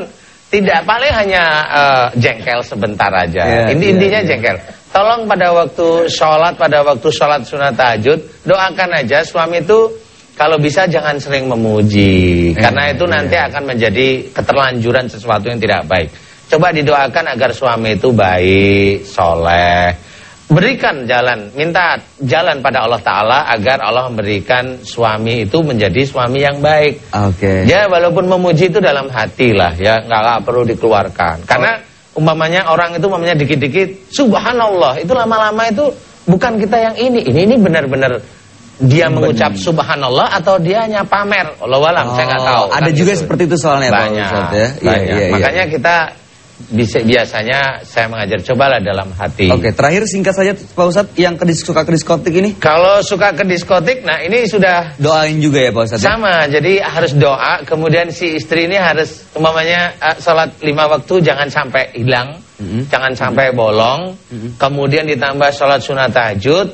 tidak paling hanya eh, jengkel sebentar aja Iya, ini intinya iya. jengkel tolong pada waktu sholat pada waktu sholat sunat tahajud doakan aja suami itu kalau bisa jangan sering memuji Iya, karena itu nanti iya. akan menjadi keterlanjuran sesuatu yang tidak baik coba didoakan agar suami itu baik soleh berikan jalan, minta jalan pada Allah Ta'ala agar Allah memberikan suami itu menjadi suami yang baik. Oke. Ya walaupun memuji itu dalam hati lah ya, nggak nggak perlu dikeluarkan. Karena umpamanya orang itu umpamanya dikit-dikit, subhanallah, itu lama-lama itu bukan kita yang ini, ini ini benar-benar dia mengucap subhanallah atau dia hanya pamer, Allah walam, saya nggak tahu. Oh, Ada Kan juga gitu. seperti itu soalnya Pak banyak, Ustadz ya. Iya, banyak. iya, iya. Makanya kita bisa biasanya saya mengajar cobalah dalam hati. Oke, terakhir singkat saja Pak Ustadz yang ke suka ke diskotik ini Kalau suka ke diskotik, nah ini sudah doain juga ya Pak Ustadz. ya? sama. Jadi harus doa. Kemudian si istri ini harus umpamanya eh, sholat lima waktu jangan sampai hilang, Mhm. jangan sampai bolong. Kemudian ditambah sholat sunat tahajud.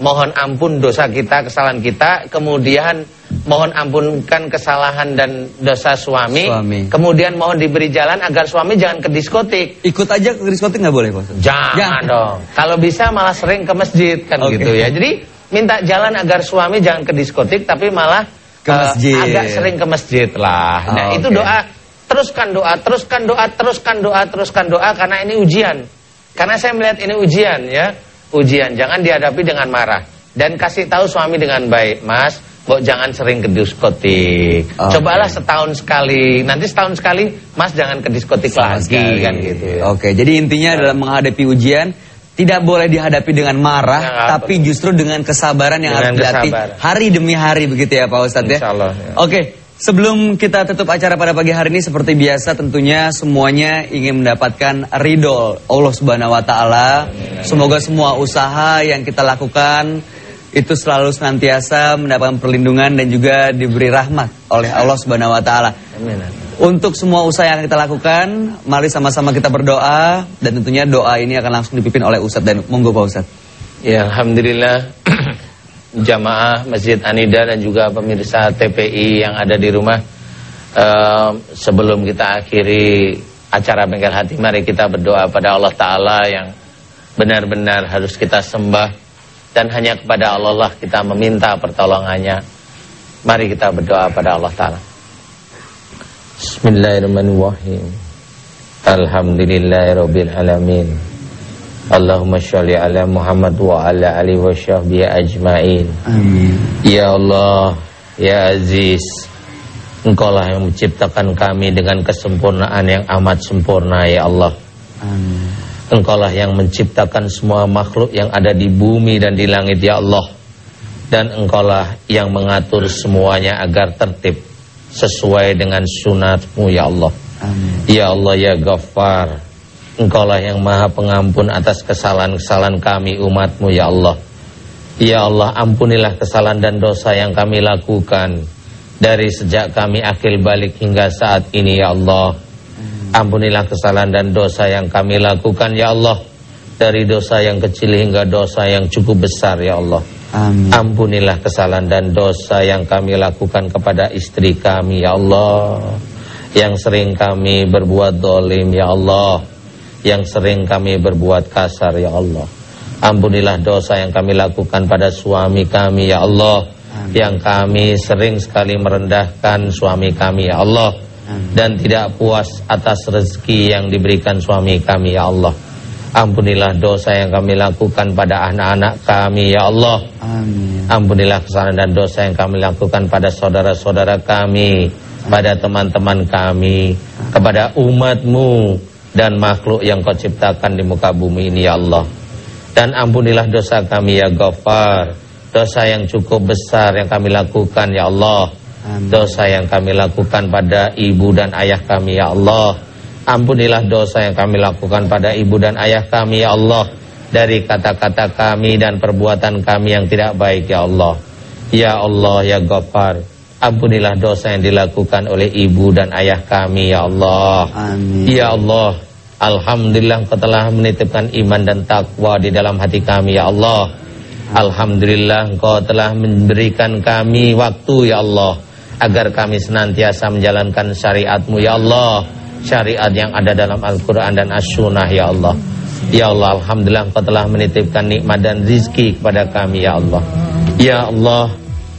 Mohon ampun dosa kita, kesalahan kita. Kemudian mohon ampunkan kesalahan dan dosa suami. Suami. Kemudian mohon diberi jalan agar suami jangan ke diskotik. Ikut aja ke diskotik nggak boleh Pak? Jangan, Jangan. dong. Kalau bisa malah sering ke masjid kan Oke. gitu ya. Jadi minta jalan agar suami jangan ke diskotik tapi malah Ke eh, masjid. agak sering ke masjid lah. Nah, Oh, itu doa teruskan doa, teruskan doa, teruskan doa, teruskan doa karena ini ujian. Karena saya melihat ini ujian ya. Ujian, jangan dihadapi dengan marah dan kasih tahu suami dengan baik, Mas. Kok jangan sering ke diskotik. Oke. Cobalah setahun sekali. Nanti setahun sekali, Mas jangan ke diskotik Sama lagi sekali. kan gitu ya. Oke, jadi intinya dalam menghadapi ujian tidak boleh dihadapi dengan marah, Ya, tapi justru dengan kesabaran yang Dengan harus dilatih kesabaran. hari demi hari begitu ya Pak Ustadz ya. Ya. Oke, sebelum kita tutup acara pada pagi hari ini seperti biasa tentunya semuanya ingin mendapatkan ridho Allah Subhanahu Wa Taala. Semoga semua usaha yang kita lakukan itu selalu senantiasa mendapatkan perlindungan dan juga diberi rahmat oleh Allah Subhanahu Wa Taala. Amin. Untuk semua usaha yang kita lakukan, mari sama-sama kita berdoa dan tentunya doa ini akan langsung dipimpin oleh Ustadz dan monggo Pak Ustadz. Ya Alhamdulillah Jamaah Masjid Anida dan juga pemirsa TPI yang ada di rumah. Sebelum kita akhiri acara Bengkel Hati Mari kita berdoa pada Allah Ta'ala yang benar-benar harus kita sembah. Dan hanya kepada Allah lah kita meminta pertolongannya. Mari kita berdoa pada Allah Ta'ala. Bismillahirrahmanirrahim. Alhamdulillahirabbil alamin. Allahumma sholli ala Muhammad wa ala alihi wa sahbihi ajmain. Amin. Ya Allah, ya Aziz. Engkaulah yang menciptakan kami dengan kesempurnaan yang amat sempurna ya Allah. Amin. Engkaulah yang menciptakan semua makhluk yang ada di bumi dan di langit ya Allah. Dan engkaulah yang mengatur semuanya agar tertib sesuai dengan sunatmu ya Allah. Amin. Ya Allah ya Ghaffar Engkaulah yang maha pengampun atas kesalahan-kesalahan kami umatmu ya Allah. Ya Allah ampunilah kesalahan dan dosa yang kami lakukan. Dari sejak kami akil balik hingga saat ini ya Allah. Ampunilah kesalahan dan dosa yang kami lakukan ya Allah. Dari dosa yang kecil hingga dosa yang cukup besar ya Allah. Amin. Ampunilah kesalahan dan dosa yang kami lakukan kepada istri kami ya Allah. Yang sering kami berbuat dolim ya Allah Yang sering kami berbuat kasar ya Allah. Ampunilah dosa yang kami lakukan pada suami kami ya Allah. Yang kami sering sekali merendahkan suami kami ya Allah. Dan tidak puas atas rezeki yang diberikan suami kami ya Allah. Ampunilah dosa yang kami lakukan pada anak-anak kami ya Allah. Amin. Ampunilah kesalahan dan dosa yang kami lakukan pada saudara-saudara kami Pada teman-teman kami Kepada umatmu Dan makhluk yang kau ciptakan di muka bumi ini ya Allah. Dan ampunilah dosa kami ya Ghaffar. Dosa yang cukup besar yang kami lakukan ya Allah. Amin. Dosa yang kami lakukan pada ibu dan ayah kami ya Allah. Ampunilah dosa yang kami lakukan pada ibu dan ayah kami ya Allah. Dari kata-kata kami dan perbuatan kami yang tidak baik ya Allah. Ya Allah ya Ghaffar Ampunilah dosa yang dilakukan oleh ibu dan ayah kami ya Allah. Amin. Ya Allah Alhamdulillah Kau telah menitipkan iman dan takwa di dalam hati kami ya Allah. Alhamdulillah Engkau telah memberikan kami waktu ya Allah agar kami senantiasa menjalankan syariatmu ya Allah. Syariat yang ada dalam Al-Quran dan As-Sunnah ya Allah. Ya Allah Alhamdulillah Engkau telah menitipkan nikmat dan rizki kepada kami ya Allah. Ya Allah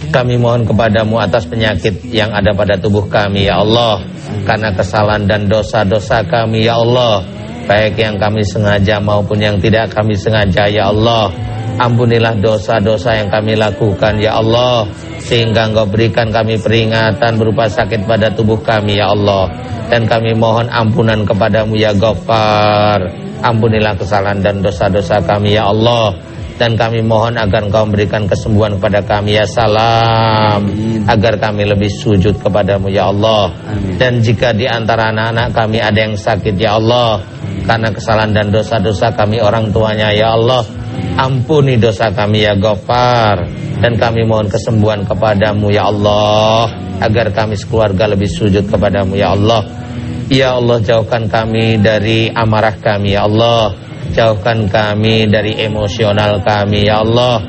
kami mohon kepadamu atas penyakit yang ada pada tubuh kami ya Allah. Karena kesalahan dan dosa-dosa kami ya Allah. Baik yang kami sengaja maupun yang tidak kami sengaja ya Allah. Ampunilah dosa-dosa yang kami lakukan ya Allah. Sehingga engkau berikan kami peringatan berupa sakit pada tubuh kami ya Allah. Dan kami mohon ampunan kepadamu ya Ghaffar. Ampunilah kesalahan dan dosa-dosa kami ya Allah dan kami mohon agar engkau memberikan kesembuhan kepada kami ya salam. Agar kami lebih sujud kepadamu ya Allah. Dan jika di antara anak-anak kami ada yang sakit ya Allah. Karena kesalahan dan dosa-dosa kami orang tuanya ya Allah. Ampuni dosa kami ya Ghaffar. Dan kami mohon kesembuhan kepadamu ya Allah. Agar kami sekeluarga lebih sujud kepadamu ya Allah. Ya Allah jauhkan kami dari amarah kami ya Allah Jauhkan kami dari emosional kami ya Allah.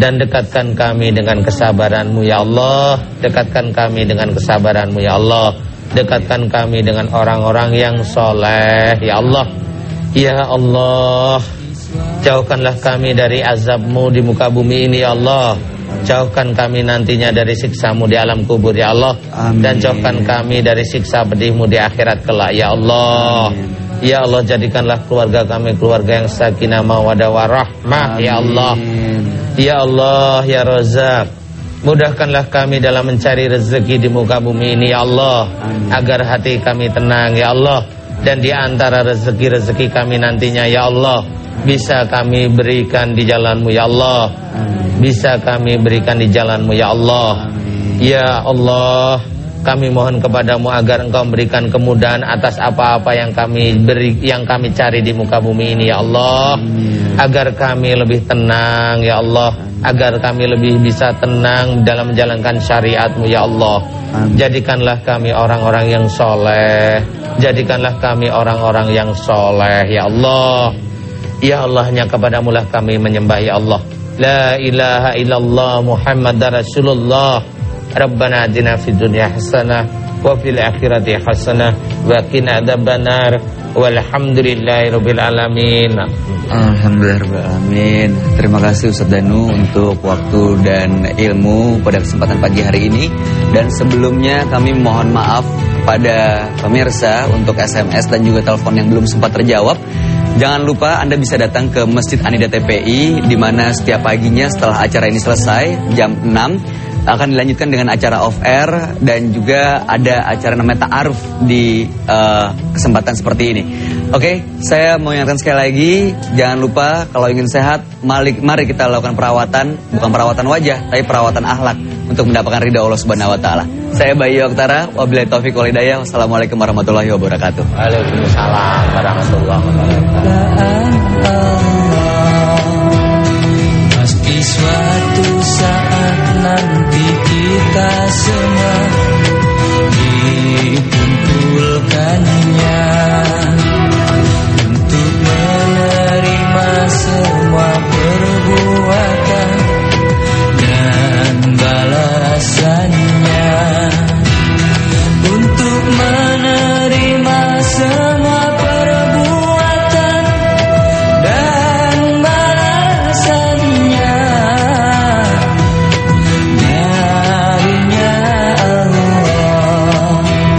Dan dekatkan kami dengan kesabaranmu ya Allah. Dekatkan kami dengan kesabaranmu ya Allah. Dekatkan kami dengan orang-orang yang soleh ya Allah. Ya Allah. Jauhkanlah kami dari azabmu di muka bumi ini ya Allah. Jauhkan kami nantinya dari siksamu di alam kubur ya Allah. Amin. Dan jauhkan kami dari siksa pedihmu di akhirat kelak ya Allah. Amin. Ya Allah jadikanlah keluarga kami keluarga yang sakinah mawadah warahmah. Ya Allah. Ya Allah ya Razak Mudahkanlah kami dalam mencari rezeki di muka bumi ini ya Allah. Amin. Agar hati kami tenang ya Allah. Dan di antara rezeki-rezeki kami nantinya ya Allah bisa kami berikan di jalanmu ya Allah. Bisa kami berikan di jalanmu ya Allah. Ya Allah kami mohon kepadamu agar engkau memberikan kemudahan atas apa-apa yang kami beri yang kami cari di muka bumi ini ya Allah. Agar kami lebih tenang ya Allah. Agar kami lebih bisa tenang dalam menjalankan syariatmu ya Allah. Jadikanlah kami orang-orang yang soleh. Jadikanlah kami orang-orang yang soleh ya Allah. Ya Allah hanya kepadamu lah kami menyembah ya Allah. La ilaha illallah Muhammad Rasulullah Rabbana adina fid dunya hasanah Wa fil akhirati hasanah Wa qina adzabannar. Walhamdulillahi rabbil alamin. Alhamdulillahirrahmanirrahim Terima kasih Ustaz Danu untuk waktu dan ilmu pada kesempatan pagi hari ini. Dan sebelumnya kami mohon maaf pada pemirsa untuk SMS dan juga telepon yang belum sempat terjawab. Jangan lupa Anda bisa datang ke Masjid Anida TPI di mana setiap paginya setelah acara ini selesai jam 6 akan dilanjutkan dengan acara off air dan juga ada acara namanya ta'aruf di uh, kesempatan seperti ini. Oke, okay, saya mau ingatkan sekali lagi, jangan lupa kalau ingin sehat, mari, mari kita lakukan perawatan, bukan perawatan wajah, tapi perawatan akhlak untuk mendapatkan ridha Allah Subhanahu wa taala. Saya Bayu Oktara, wabillahi taufik wal hidayah. Wassalamualaikum warahmatullahi wabarakatuh. Waalaikumsalam warahmatullahi wabarakatuh. kita semua